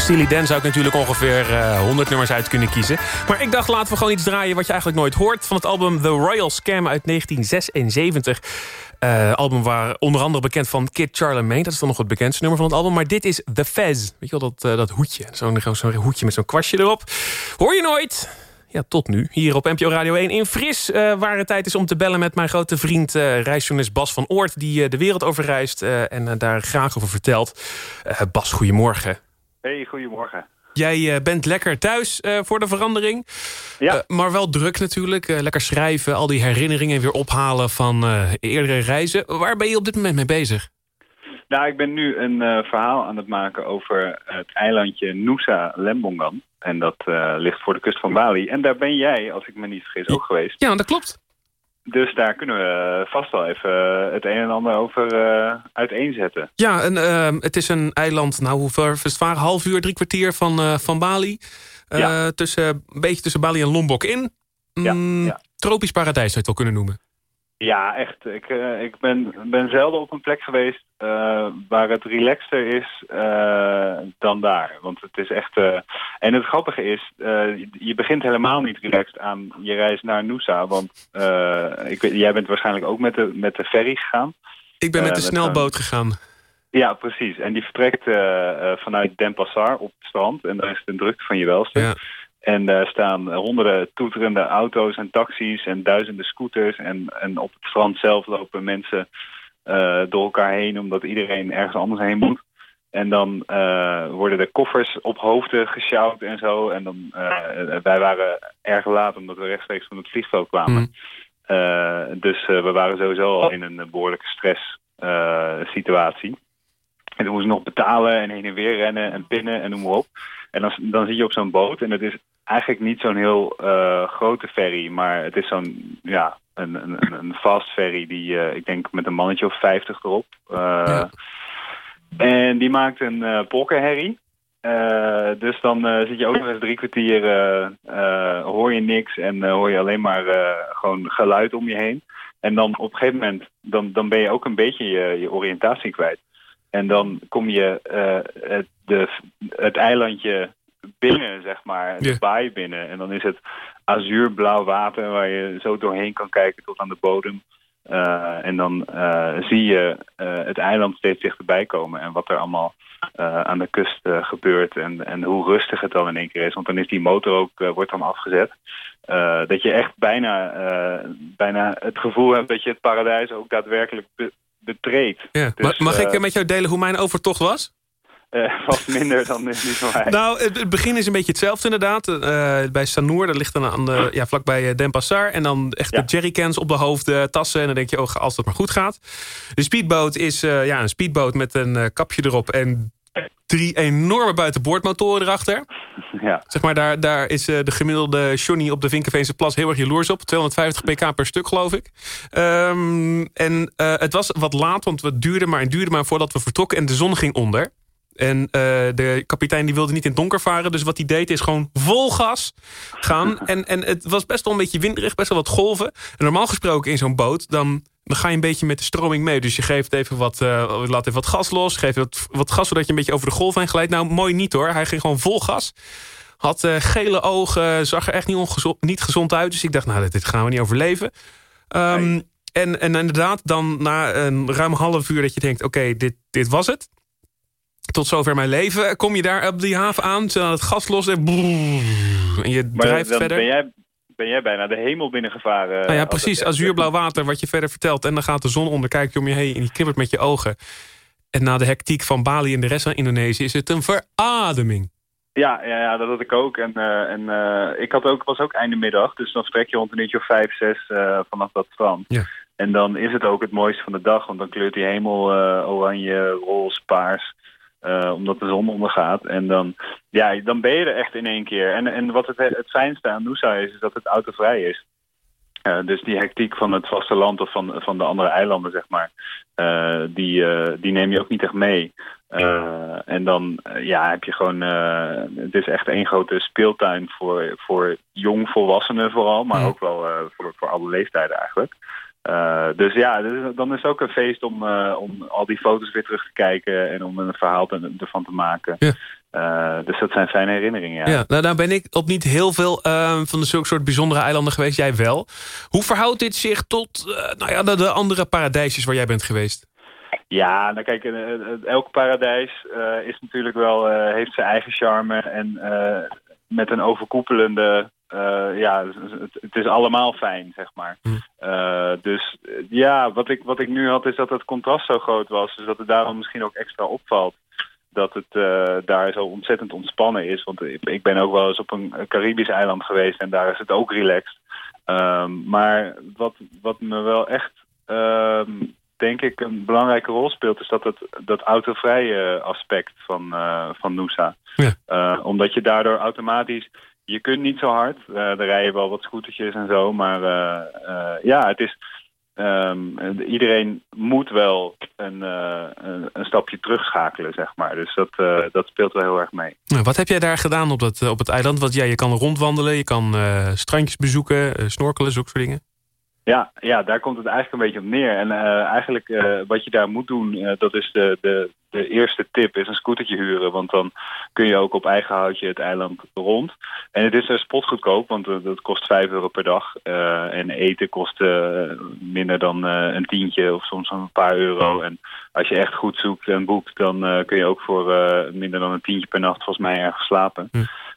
Voor Dan zou ik natuurlijk ongeveer eh 100 nummers uit kunnen kiezen. Maar ik dacht, laten we gewoon iets draaien wat je eigenlijk nooit hoort... van het album The Royal Scam uit 1976. Eh, album waar onder andere bekend van Kid Charlemagne. Dat is dan nog het bekendste nummer van het album. Maar dit is The Fez. Weet je wel, dat, eh, dat hoedje. Zo'n hoedje met zo'n kwastje erop. Hoor je nooit? Ja, tot nu. Hier op NPO Radio 1 in Fris. eh, waar het tijd is om te bellen met mijn grote vriend... eh reisjournalist Bas van Oort. Die eh, de wereld over reist eh, en eh, daar graag over vertelt. Eh, Bas, goedemorgen. Hey, goedemorgen. Jij eh, bent lekker thuis eh, voor de verandering. Ja. Eh, maar wel druk natuurlijk. Lekker schrijven, al die herinneringen weer ophalen van eerdere reizen. Waar ben je op dit moment mee bezig? Nou, ik ben nu een verhaal aan het maken over het eilandje Nusa Lembongan. En dat ligt voor de kust van Bali. En daar ben jij, als ik me niet vergis, ook geweest. Ja, dat klopt. Dus daar kunnen we vast wel even eh, het een en ander over eh, uiteenzetten. Ja, en, ehm, het is een eiland, nou hoe ver is het? Half uur, drie kwartier van, eh, van Bali. Tussen, een beetje tussen Bali en Lombok in. Mm, Tropisch paradijs zou je het wel kunnen noemen. Ja, echt. Ik, eh, ik ben, ben zelden op een plek geweest eh, waar het relaxter is eh, dan daar. Want het is echt... en het grappige is, je- begint helemaal niet relaxed aan je reis naar Nusa. Want ik, weet- jij bent waarschijnlijk ook met de, met de ferry gegaan. Ik ben met de snelboot gegaan. Ja, precies. En die vertrekt vanuit Denpasar op het strand. En daar is het een drukte van je welste. En daar staan honderden toeterende auto's en taxis en duizenden scooters. En, en op het strand zelf lopen mensen eh, door elkaar heen... omdat iedereen ergens anders heen moet. En dan eh, worden de koffers op hoofden gesjouwd en zo. En dan, eh, wij waren erg laat omdat we rechtstreeks van het vliegveld kwamen. Eh, dus we waren sowieso al in een behoorlijke stress situatie. En toen moest ik nog betalen en heen en weer rennen en pinnen en noem maar op. En dan, dan zit je op zo'n boot en het is eigenlijk niet zo'n heel eh, grote ferry, maar het is zo'n, ja, een, een, een fast ferry die, eh, ik denk met een mannetje of 50 erop. Eh, En die maakt een. Eh, dus dan zit je ook nog eens drie kwartier, hoor je niks en hoor je alleen maar gewoon geluid om je heen. En dan op een gegeven moment, dan, dan ben je ook een beetje je, je oriëntatie kwijt. En dan kom je eh, het, de, het eilandje binnen, zeg maar, de baai binnen. En dan is het azuurblauw water waar je zo doorheen kan kijken tot aan de bodem. Eh, en dan eh, zie je het eiland steeds dichterbij komen en wat er allemaal aan de kust gebeurt en, en hoe rustig het dan in één keer is. Want dan is die motor ook, wordt dan afgezet. Dat je echt bijna, bijna het gevoel hebt dat je het paradijs ook daadwerkelijk be- betreedt. Ja. Dus, Ma- Mag ik eh, eh, met jou delen hoe mijn overtocht was? eh, wat minder dan niet van mij. Nou, het, het begin is een beetje hetzelfde inderdaad. Bij Sanour, dat ligt dan aan de, ja, vlakbij eh, Denpasar. En dan echt de jerrycans op de hoofden, tassen. En dan denk je, oh, als het maar goed gaat. De speedboot is ja, een speedboot met een kapje erop... en drie enorme buitenboordmotoren erachter. Ja. Zeg maar, daar, daar is eh, de gemiddelde Johnny op de Vinkenveense Plas heel erg jaloers op. 250 pk per stuk, geloof ik. Ehm, en eh, het was wat laat, want het duurde maar en duurde maar voordat we vertrokken. En de zon ging onder. En eh, de kapitein die wilde niet in het donker varen. Dus wat hij deed is gewoon vol gas gaan. En, en het was best wel een beetje winderig, best wel wat golven. En normaal gesproken in zo'n boot, dan, dan ga je een beetje met de stroming mee. Dus je geeft even wat, eh, laat even wat gas los. Geef wat, wat gas, zodat je een beetje over de golf heen glijdt. Nou, mooi niet hoor. Hij ging gewoon vol gas. Had eh, gele ogen, zag er echt niet, ongezond, niet gezond uit. Dus ik dacht, nou, dit, gaan we niet overleven. Ehm, en, en inderdaad, dan na een ruim half uur dat je denkt... oké, dit, dit was het. Tot zover mijn leven. Kom je daar op die haven aan, terwijl het gas los en, en je Maar drijft dan verder. Ben jij, ben jij bijna de hemel binnengevaren. Nou ja, precies. Azuurblauw water, wat je verder vertelt. En dan gaat de zon onder, kijk je om je heen en je knippert met je ogen. En na de hectiek van Bali en de rest van Indonesië... is het een verademing. Ja, ja, ja, dat had ik ook. En, eh, en eh, ik had ook, was ook einde middag. Dus dan vertrek je rond een uurtje of vijf, zes eh, vanaf dat strand. Ja. En dan is het ook het mooiste van de dag. Want dan kleurt die hemel eh, oranje, roze, paars. Eh, omdat de zon ondergaat. En dan, ja, dan ben je er echt in één keer. En, en wat het, het fijnste aan Nusa is, is dat het autovrij is. Eh, dus die hectiek van het vasteland of van, van de andere eilanden, zeg maar, eh, die, die neem je ook niet echt mee. En dan ja, heb je gewoon, het is echt één grote speeltuin voor, voor jongvolwassenen vooral, maar ook wel voor, voor alle leeftijden eigenlijk. Eh, dus ja, dus dan is het ook een feest om, eh, om al die foto's weer terug te kijken en om een verhaal te- ervan te maken. Eh, dus dat zijn fijne herinneringen, ja. Ja, nou, nou ben ik op niet heel veel eh, van de zulke soort bijzondere eilanden geweest. Jij wel. Hoe verhoudt dit zich tot nou ja, de, de andere paradijsjes waar jij bent geweest? Ja, nou kijk, elk paradijs is natuurlijk wel, heeft zijn eigen charme. En met een overkoepelende, eh, ja, het, het is allemaal fijn, zeg maar. Eh, dus eh, ja, wat ik, wat ik nu had is dat het contrast zo groot was. Dus dat het daarom misschien ook extra opvalt. Dat het daar zo ontzettend ontspannen is. Want ik, ik ben ook wel eens op een Caribisch eiland geweest en daar is het ook relaxed. Ehm, maar wat, wat me wel echt, ehm, denk ik, een belangrijke rol speelt... is dat het dat autovrije aspect van, van Noosa. Eh, omdat je daardoor automatisch... Je kunt niet zo hard. Eh, er rijden wel wat scootertjes en zo. Maar eh, eh, ja, het is... ehm, iedereen moet wel een, een, een stapje terugschakelen, zeg maar. Dus dat, dat speelt wel heel erg mee. Nou, wat heb jij daar gedaan op, dat, op het eiland? Want ja, je kan rondwandelen, je kan strandjes bezoeken, snorkelen, zulke soort dingen. Ja, ja, daar komt het eigenlijk een beetje op neer. En eigenlijk wat je daar moet doen, dat is de, de, de eerste tip, is een scootertje huren. Want dan kun je ook op eigen houtje het eiland rond. En het is uh, spotgoedkoop, want dat kost 5 euro per dag. Eh, en eten kost eh, minder dan eh, een tientje of soms een paar euro. En als je echt goed zoekt en boekt, dan kun je ook voor minder dan een tientje per nacht volgens mij ergens slapen.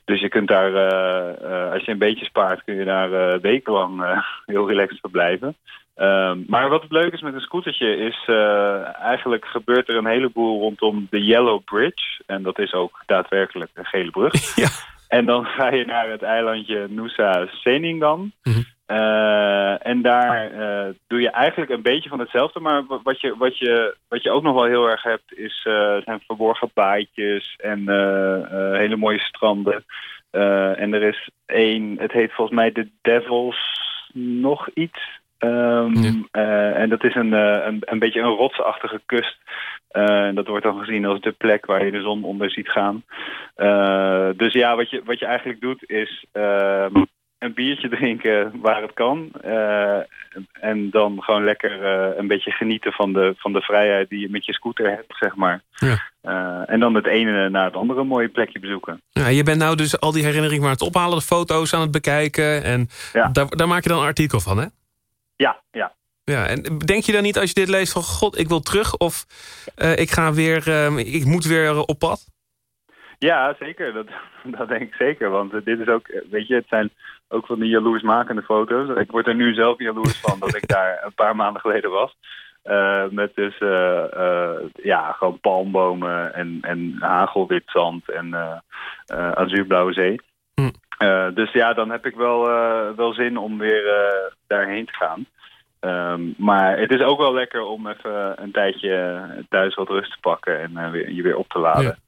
Dus je kunt daar, eh, eh, als je een beetje spaart, kun je daar eh, wekenlang heel relaxed verblijven. Ehm, maar wat het leuk is met een scootertje is, eigenlijk gebeurt er een heleboel rondom de Yellow Bridge. En dat is ook daadwerkelijk een gele brug. En dan ga je naar het eilandje Nusa Seningam. Eh, en daar eh, doe je eigenlijk een beetje van hetzelfde. Maar wa- wat je, wat je, wat je ook nog wel heel erg hebt, is, eh, zijn verborgen baaitjes en hele mooie stranden. En er is één, het heet volgens mij de Devils nog iets. Ehm, eh, en dat is een, een, een beetje een rotsachtige kust. En dat wordt dan gezien als de plek waar je de zon onder ziet gaan. Dus ja, wat je, wat je eigenlijk doet is ehm, een biertje drinken waar het kan. Eh, en dan gewoon lekker eh, een beetje genieten van de, van de vrijheid die je met je scooter hebt, zeg maar. Eh, en dan het ene na het andere mooie plekje bezoeken. Ja, je bent nou dus al die herinneringen maar aan het ophalen, de foto's aan het bekijken. En daar, daar maak je dan een artikel van, hè? Ja, ja. Ja, en denk je dan niet als je dit leest van... God, ik wil terug of ik ga weer, ik moet weer op pad? Ja, zeker. Dat, dat denk ik zeker. Want dit is ook, weet je, het zijn ook van die jaloersmakende foto's. Ik word er nu zelf jaloers van dat ik daar een paar maanden geleden was. Eh, met dus, eh, eh, ja, gewoon palmbomen en, en hagelwit zand en azuurblauwe zee. Eh, dus ja, dan heb ik wel, wel zin om weer daarheen te gaan. Ehm, maar het is ook wel lekker om even een tijdje thuis wat rust te pakken en weer, je weer op te laden.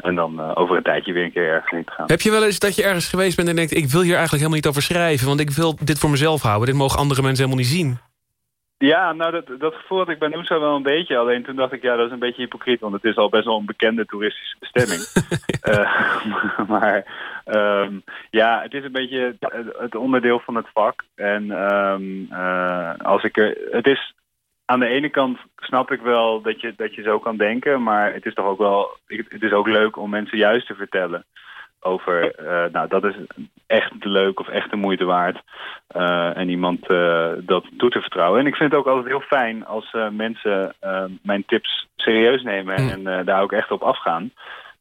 En dan eh, over een tijdje weer een keer ergens heen te gaan. Heb je wel eens dat je ergens geweest bent en denkt... ik wil hier eigenlijk helemaal niet over schrijven... want ik wil dit voor mezelf houden. Dit mogen andere mensen helemaal niet zien. Ja, nou dat, dat gevoel had ik bij Noosa wel een beetje. Alleen toen dacht ik, ja, dat is een beetje hypocriet. Want het is al best wel een bekende toeristische bestemming. Eh, maar ehm, ja, het is een beetje het, het onderdeel van het vak. En ehm, eh, als ik er... Het is aan de ene kant snap ik wel dat je, dat je zo kan denken. Maar het is toch ook wel... Het is ook leuk om mensen juist te vertellen over, eh, nou dat is echt leuk of echt de moeite waard. eh, en iemand eh, dat toe te vertrouwen. En ik vind het ook altijd heel fijn als mensen mijn tips serieus nemen en eh, daar ook echt op afgaan.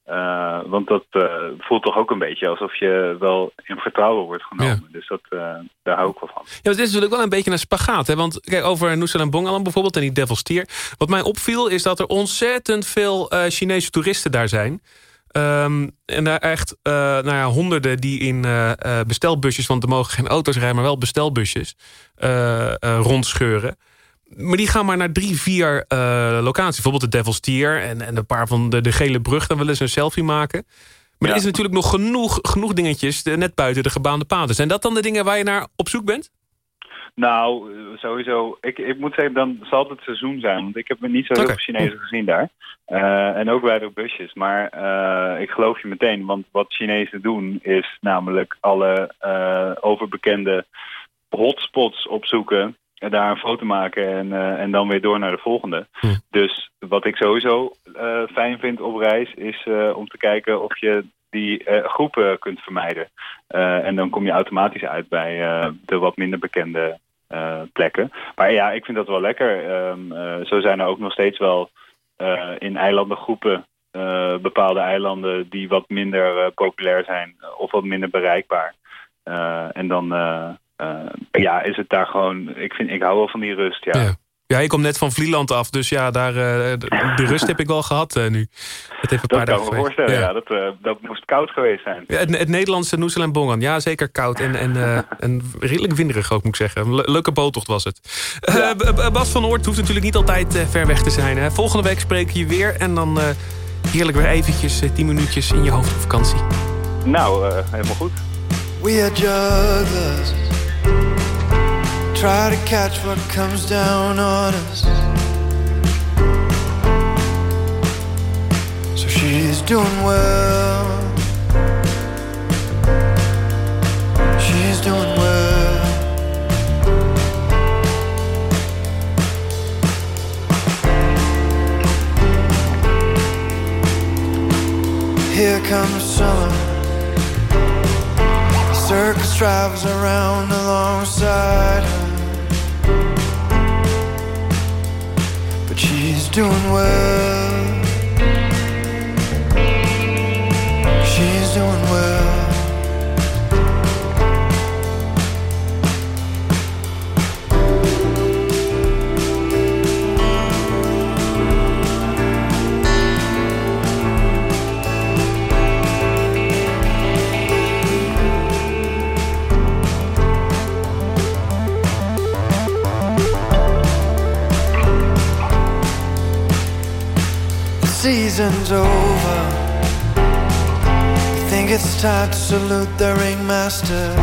Eh, want dat eh, voelt toch ook een beetje alsof je wel in vertrouwen wordt genomen. Dus dat, eh, daar hou ik wel van. Ja, het is natuurlijk wel een beetje een spagaat. Hè? Want kijk, over en Bongalan bijvoorbeeld en die Devil's Tier. Wat mij opviel is dat er ontzettend veel Chinese toeristen daar zijn. Ehm, en daar echt nou ja, honderden die in bestelbusjes... want er mogen geen auto's rijden, maar wel bestelbusjes... rondsscheuren. Maar die gaan maar naar drie, vier eh, locaties. Bijvoorbeeld de Devil's Tier en, en een paar van de, de gele brug... dan willen eens een selfie maken. Maar er is natuurlijk nog genoeg, genoeg dingetjes... net buiten de gebaande paden. Zijn dat dan de dingen waar je naar op zoek bent? Nou, sowieso. Ik, ik moet zeggen, dan zal het seizoen zijn. Want ik heb niet zo heel veel Chinezen gezien daar. Eh, en ook bij de busjes. Maar eh, ik geloof je meteen. Want wat Chinezen doen is namelijk alle overbekende hotspots opzoeken. Daar een foto maken en, eh, en dan weer door naar de volgende. Dus wat ik sowieso eh, fijn vind op reis is eh, om te kijken of je die eh, groepen kunt vermijden. Eh, en dan kom je automatisch uit bij eh, de wat minder bekende eh, plekken. Maar ja, ik vind dat wel lekker. Ehm, eh, zo zijn er ook nog steeds wel eh, in eilandengroepen eh, bepaalde eilanden die wat minder eh, populair zijn of wat minder bereikbaar. Eh, en dan eh, eh, ja, is het daar gewoon. Ik, vind, ik hou wel van die rust. Ja. Ja. Ja, ik kom net van Vlieland af, dus ja, daar, eh, de, de rust heb ik wel gehad eh, nu. Het heeft een Dat paar kan dagen ik me geweest. voorstellen. Ja. Ja. dat, eh, dat moest koud geweest zijn. Ja, het, het Nederlandse Noesel en Bongan. Ja, zeker koud en, en, eh, en redelijk winderig ook, moet ik zeggen. Een le- leuke boottocht was het. Eh, Bas van Oort hoeft natuurlijk niet altijd eh, ver weg te zijn. Hè. Volgende week spreek je weer en dan eh, heerlijk weer eventjes eh, 10 minuutjes in je hoofd op vakantie. Nou, eh, helemaal goed. We are jugglers. Try to catch what comes down on us. So she's doing well. She's doing well. Here comes summer. Circus drives around alongside her. But she's doing well. She's doing well. Season's over. I think it's time to salute the ringmaster.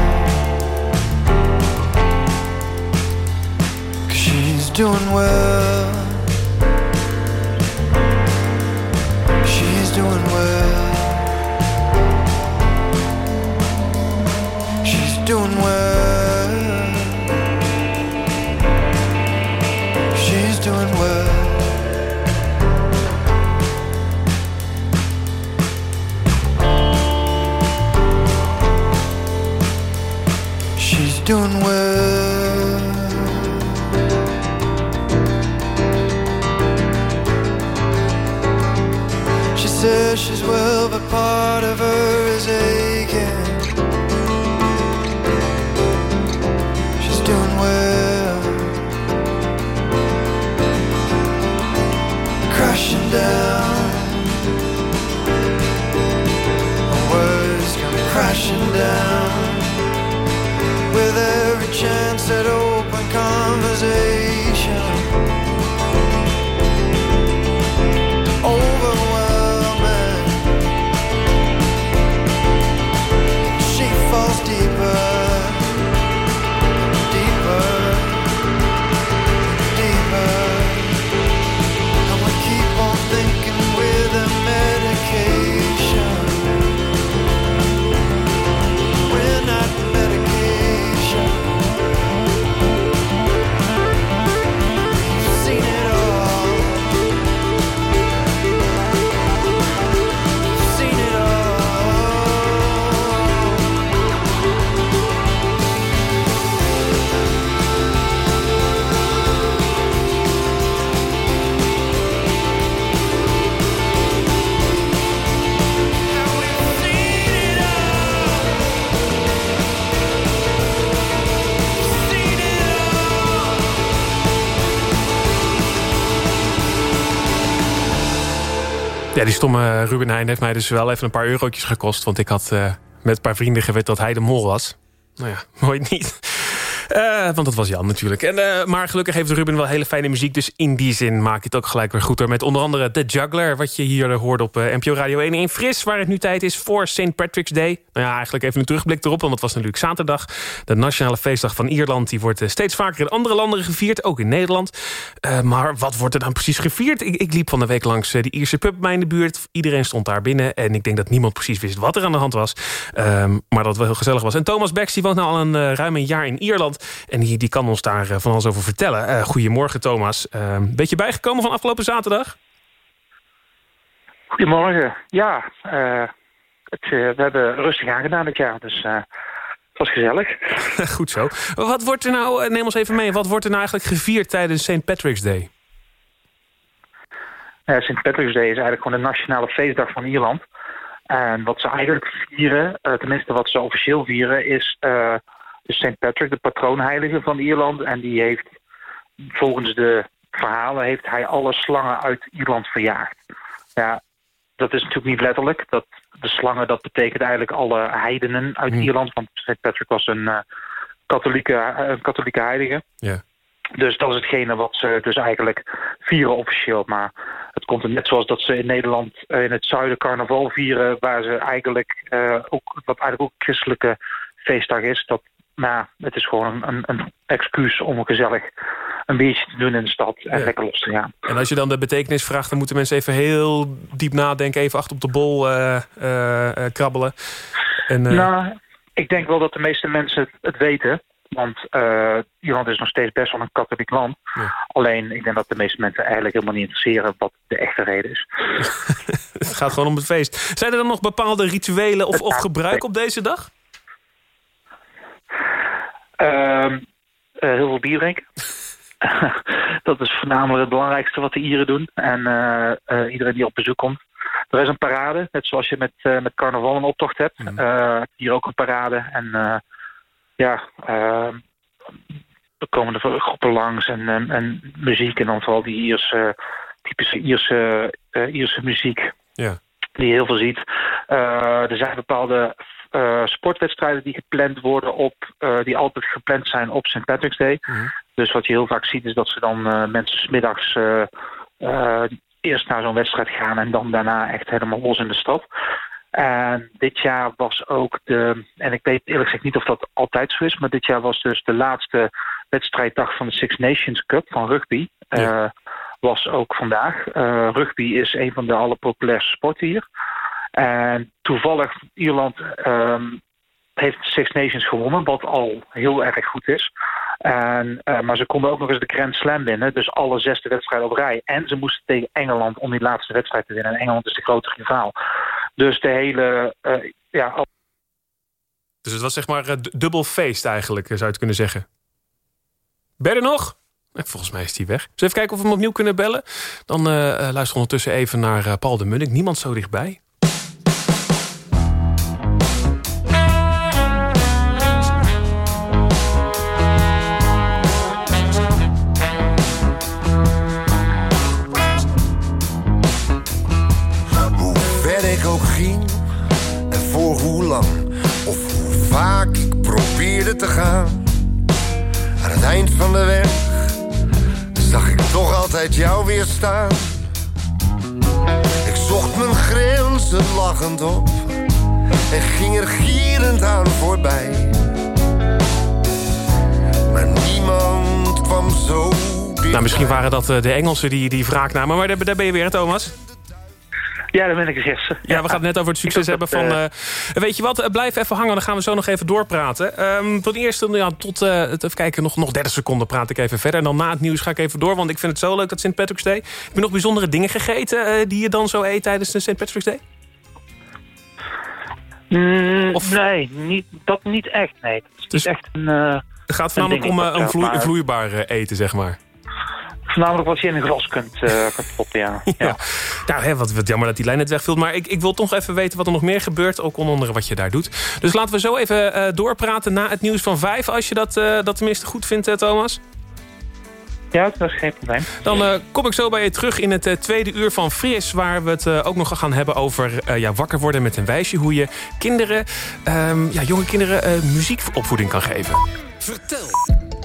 Cause she's doing well. She's doing well. She's doing well. Doing well. She says she's well, but part of her is aching. She's doing well. Crashing down. My words come crashing down said, stomme Ruben Heijn heeft mij dus wel even een paar eurotjes gekost. Want ik had eh, met een paar vrienden geweten dat hij de mol was. Nou ja, mooi niet. Eh, want dat was Jan natuurlijk. En, eh, maar gelukkig heeft Ruben wel hele fijne muziek. Dus in die zin maak je het ook gelijk weer goed. Door. Met onder andere The Juggler. Wat je hier hoorde op eh, NPO Radio 1 in Fris. Waar het nu tijd is voor St. Patrick's Day. Nou ja, eigenlijk even een terugblik erop. Want het was natuurlijk zaterdag. De nationale feestdag van Ierland. Die wordt steeds vaker in andere landen gevierd. Ook in Nederland. Maar wat wordt er dan precies gevierd? Ik, ik liep van de week langs die Ierse pub bij mij in de buurt. Iedereen stond daar binnen. En ik denk dat niemand precies wist wat er aan de hand was. Ehm, maar dat het wel heel gezellig was. En Thomas Becks die woont nu al een, ruim een jaar in Ierland. En die, die kan ons daar eh, van alles over vertellen. Eh, goedemorgen, Thomas. Uh, beetje bijgekomen van afgelopen zaterdag? Goedemorgen. Ja, eh, het, eh, we hebben rustig aangedaan dit jaar, dus eh, het was gezellig. Goed zo. Wat wordt er nou, eh, neem ons even mee, wat wordt er nou eigenlijk gevierd tijdens St. Patrick's Day? Eh, St. Patrick's Day is eigenlijk gewoon de nationale feestdag van Ierland. En wat ze eigenlijk vieren, eh, tenminste wat ze officieel vieren, is uh, St. Patrick, de patroonheilige van Ierland. En die heeft, volgens de verhalen, heeft hij alle slangen uit Ierland verjaagd. Ja, dat is natuurlijk niet letterlijk. Dat, de slangen, dat betekent eigenlijk alle heidenen uit Ierland. Want St. Patrick was een, uh, katholieke, uh, een katholieke heilige. Ja. Dus dat is hetgene wat ze dus eigenlijk vieren officieel. Maar het komt er net zoals dat ze in Nederland uh, in het zuiden carnaval vieren... waar ze eigenlijk uh, ook, wat eigenlijk ook christelijke feestdag is. Dat, nou, het is gewoon een, een excuus om gezellig een beetje te doen in de stad en ja. lekker los te gaan. En als je dan de betekenis vraagt, dan moeten mensen even heel diep nadenken. Even achter op de bol uh, krabbelen. En, nou, ik denk wel dat de meeste mensen het, weten. Want Ierland is nog steeds best wel een katholiek land. Ja. Alleen, ik denk dat de meeste mensen eigenlijk helemaal niet interesseren wat de echte reden is. het gaat gewoon om het feest. Zijn er dan nog bepaalde rituelen of, of gebruik op deze dag? Uh, uh, heel veel bier drinken. dat is voornamelijk het belangrijkste wat de Ieren doen. En uh, iedereen die op bezoek komt. Er is een parade, net zoals je met, met carnaval een optocht hebt. Mm. hier ook een parade. En ja, uh, er komen er groepen langs en, en, en, muziek en dan vooral die Ierse, typische Ierse, Ierse muziek. Ja. Die je heel veel ziet. Er zijn bepaalde sportwedstrijden die gepland worden op, die altijd gepland zijn op St. Patrick's Day. Mm. Dus wat je heel vaak ziet is dat ze dan mensen smiddags eerst naar zo'n wedstrijd gaan en dan daarna echt helemaal los in de stad. En dit jaar was ook de, en ik weet eerlijk gezegd niet of dat altijd zo is, maar dit jaar was dus de laatste wedstrijddag van de Six Nations Cup van rugby. Ja. Was ook vandaag. Rugby is een van de allerpopulairste sporten hier. En toevallig Ierland um, heeft Six Nations gewonnen, wat al heel erg goed is. En, uh, maar ze konden ook nog eens de Grand Slam winnen. Dus alle zesde wedstrijden op rij. En ze moesten tegen Engeland om die laatste wedstrijd te winnen. En Engeland is de grote rivaal. Dus de hele... Uh, ja, dus het was zeg maar uh, dubbel feest eigenlijk, zou je het kunnen zeggen. Ben nog? Volgens mij is die weg. We even kijken of we hem opnieuw kunnen bellen? Dan luister ondertussen even naar Paul de Munnik. Niemand zo dichtbij. Gaan. Aan het eind van de weg zag ik toch altijd jou weer staan. Ik zocht mijn grenzen lachend op en ging er gierend aan voorbij. Maar niemand kwam zo nou, misschien waren dat de Engelsen die, die wraak namen. Maar daar, daar ben je weer, Thomas. Ja, daar ben ik eens. Ja, we gaan het net over het succes hebben van... Uh, weet je wat, blijf even hangen, dan gaan we zo nog even doorpraten. Um, tot eerst, ja, tot, uh, even kijken, nog, nog 30 seconden praat ik even verder. En dan na het nieuws ga ik even door, want ik vind het zo leuk dat St. Patrick's Day. Heb je nog bijzondere dingen gegeten uh, die je dan zo eet tijdens de St. Patrick's Day? Mm, of... Nee, niet, dat niet echt, nee. Het is dus niet echt een... het gaat voornamelijk om een, vloei, maar... vloeibaar eten, zeg maar. Voornamelijk wat je in een glas kunt, uh, kunt poppen, ja. ja. ja. Nou, hè, wat, wat jammer dat die lijn net wegviel. Maar ik, ik wil toch even weten wat er nog meer gebeurt. Ook onder andere wat je daar doet. Dus laten we zo even uh, doorpraten na het nieuws van vijf. Als je dat, uh, dat tenminste goed vindt, Thomas. Ja, dat is geen probleem. Dan kom ik zo bij je terug in het tweede uur van Fris... waar we het ook nog gaan hebben over ja, wakker worden met een wijsje. Hoe je kinderen, um, ja, jonge kinderen muziekopvoeding kan geven. Vertel.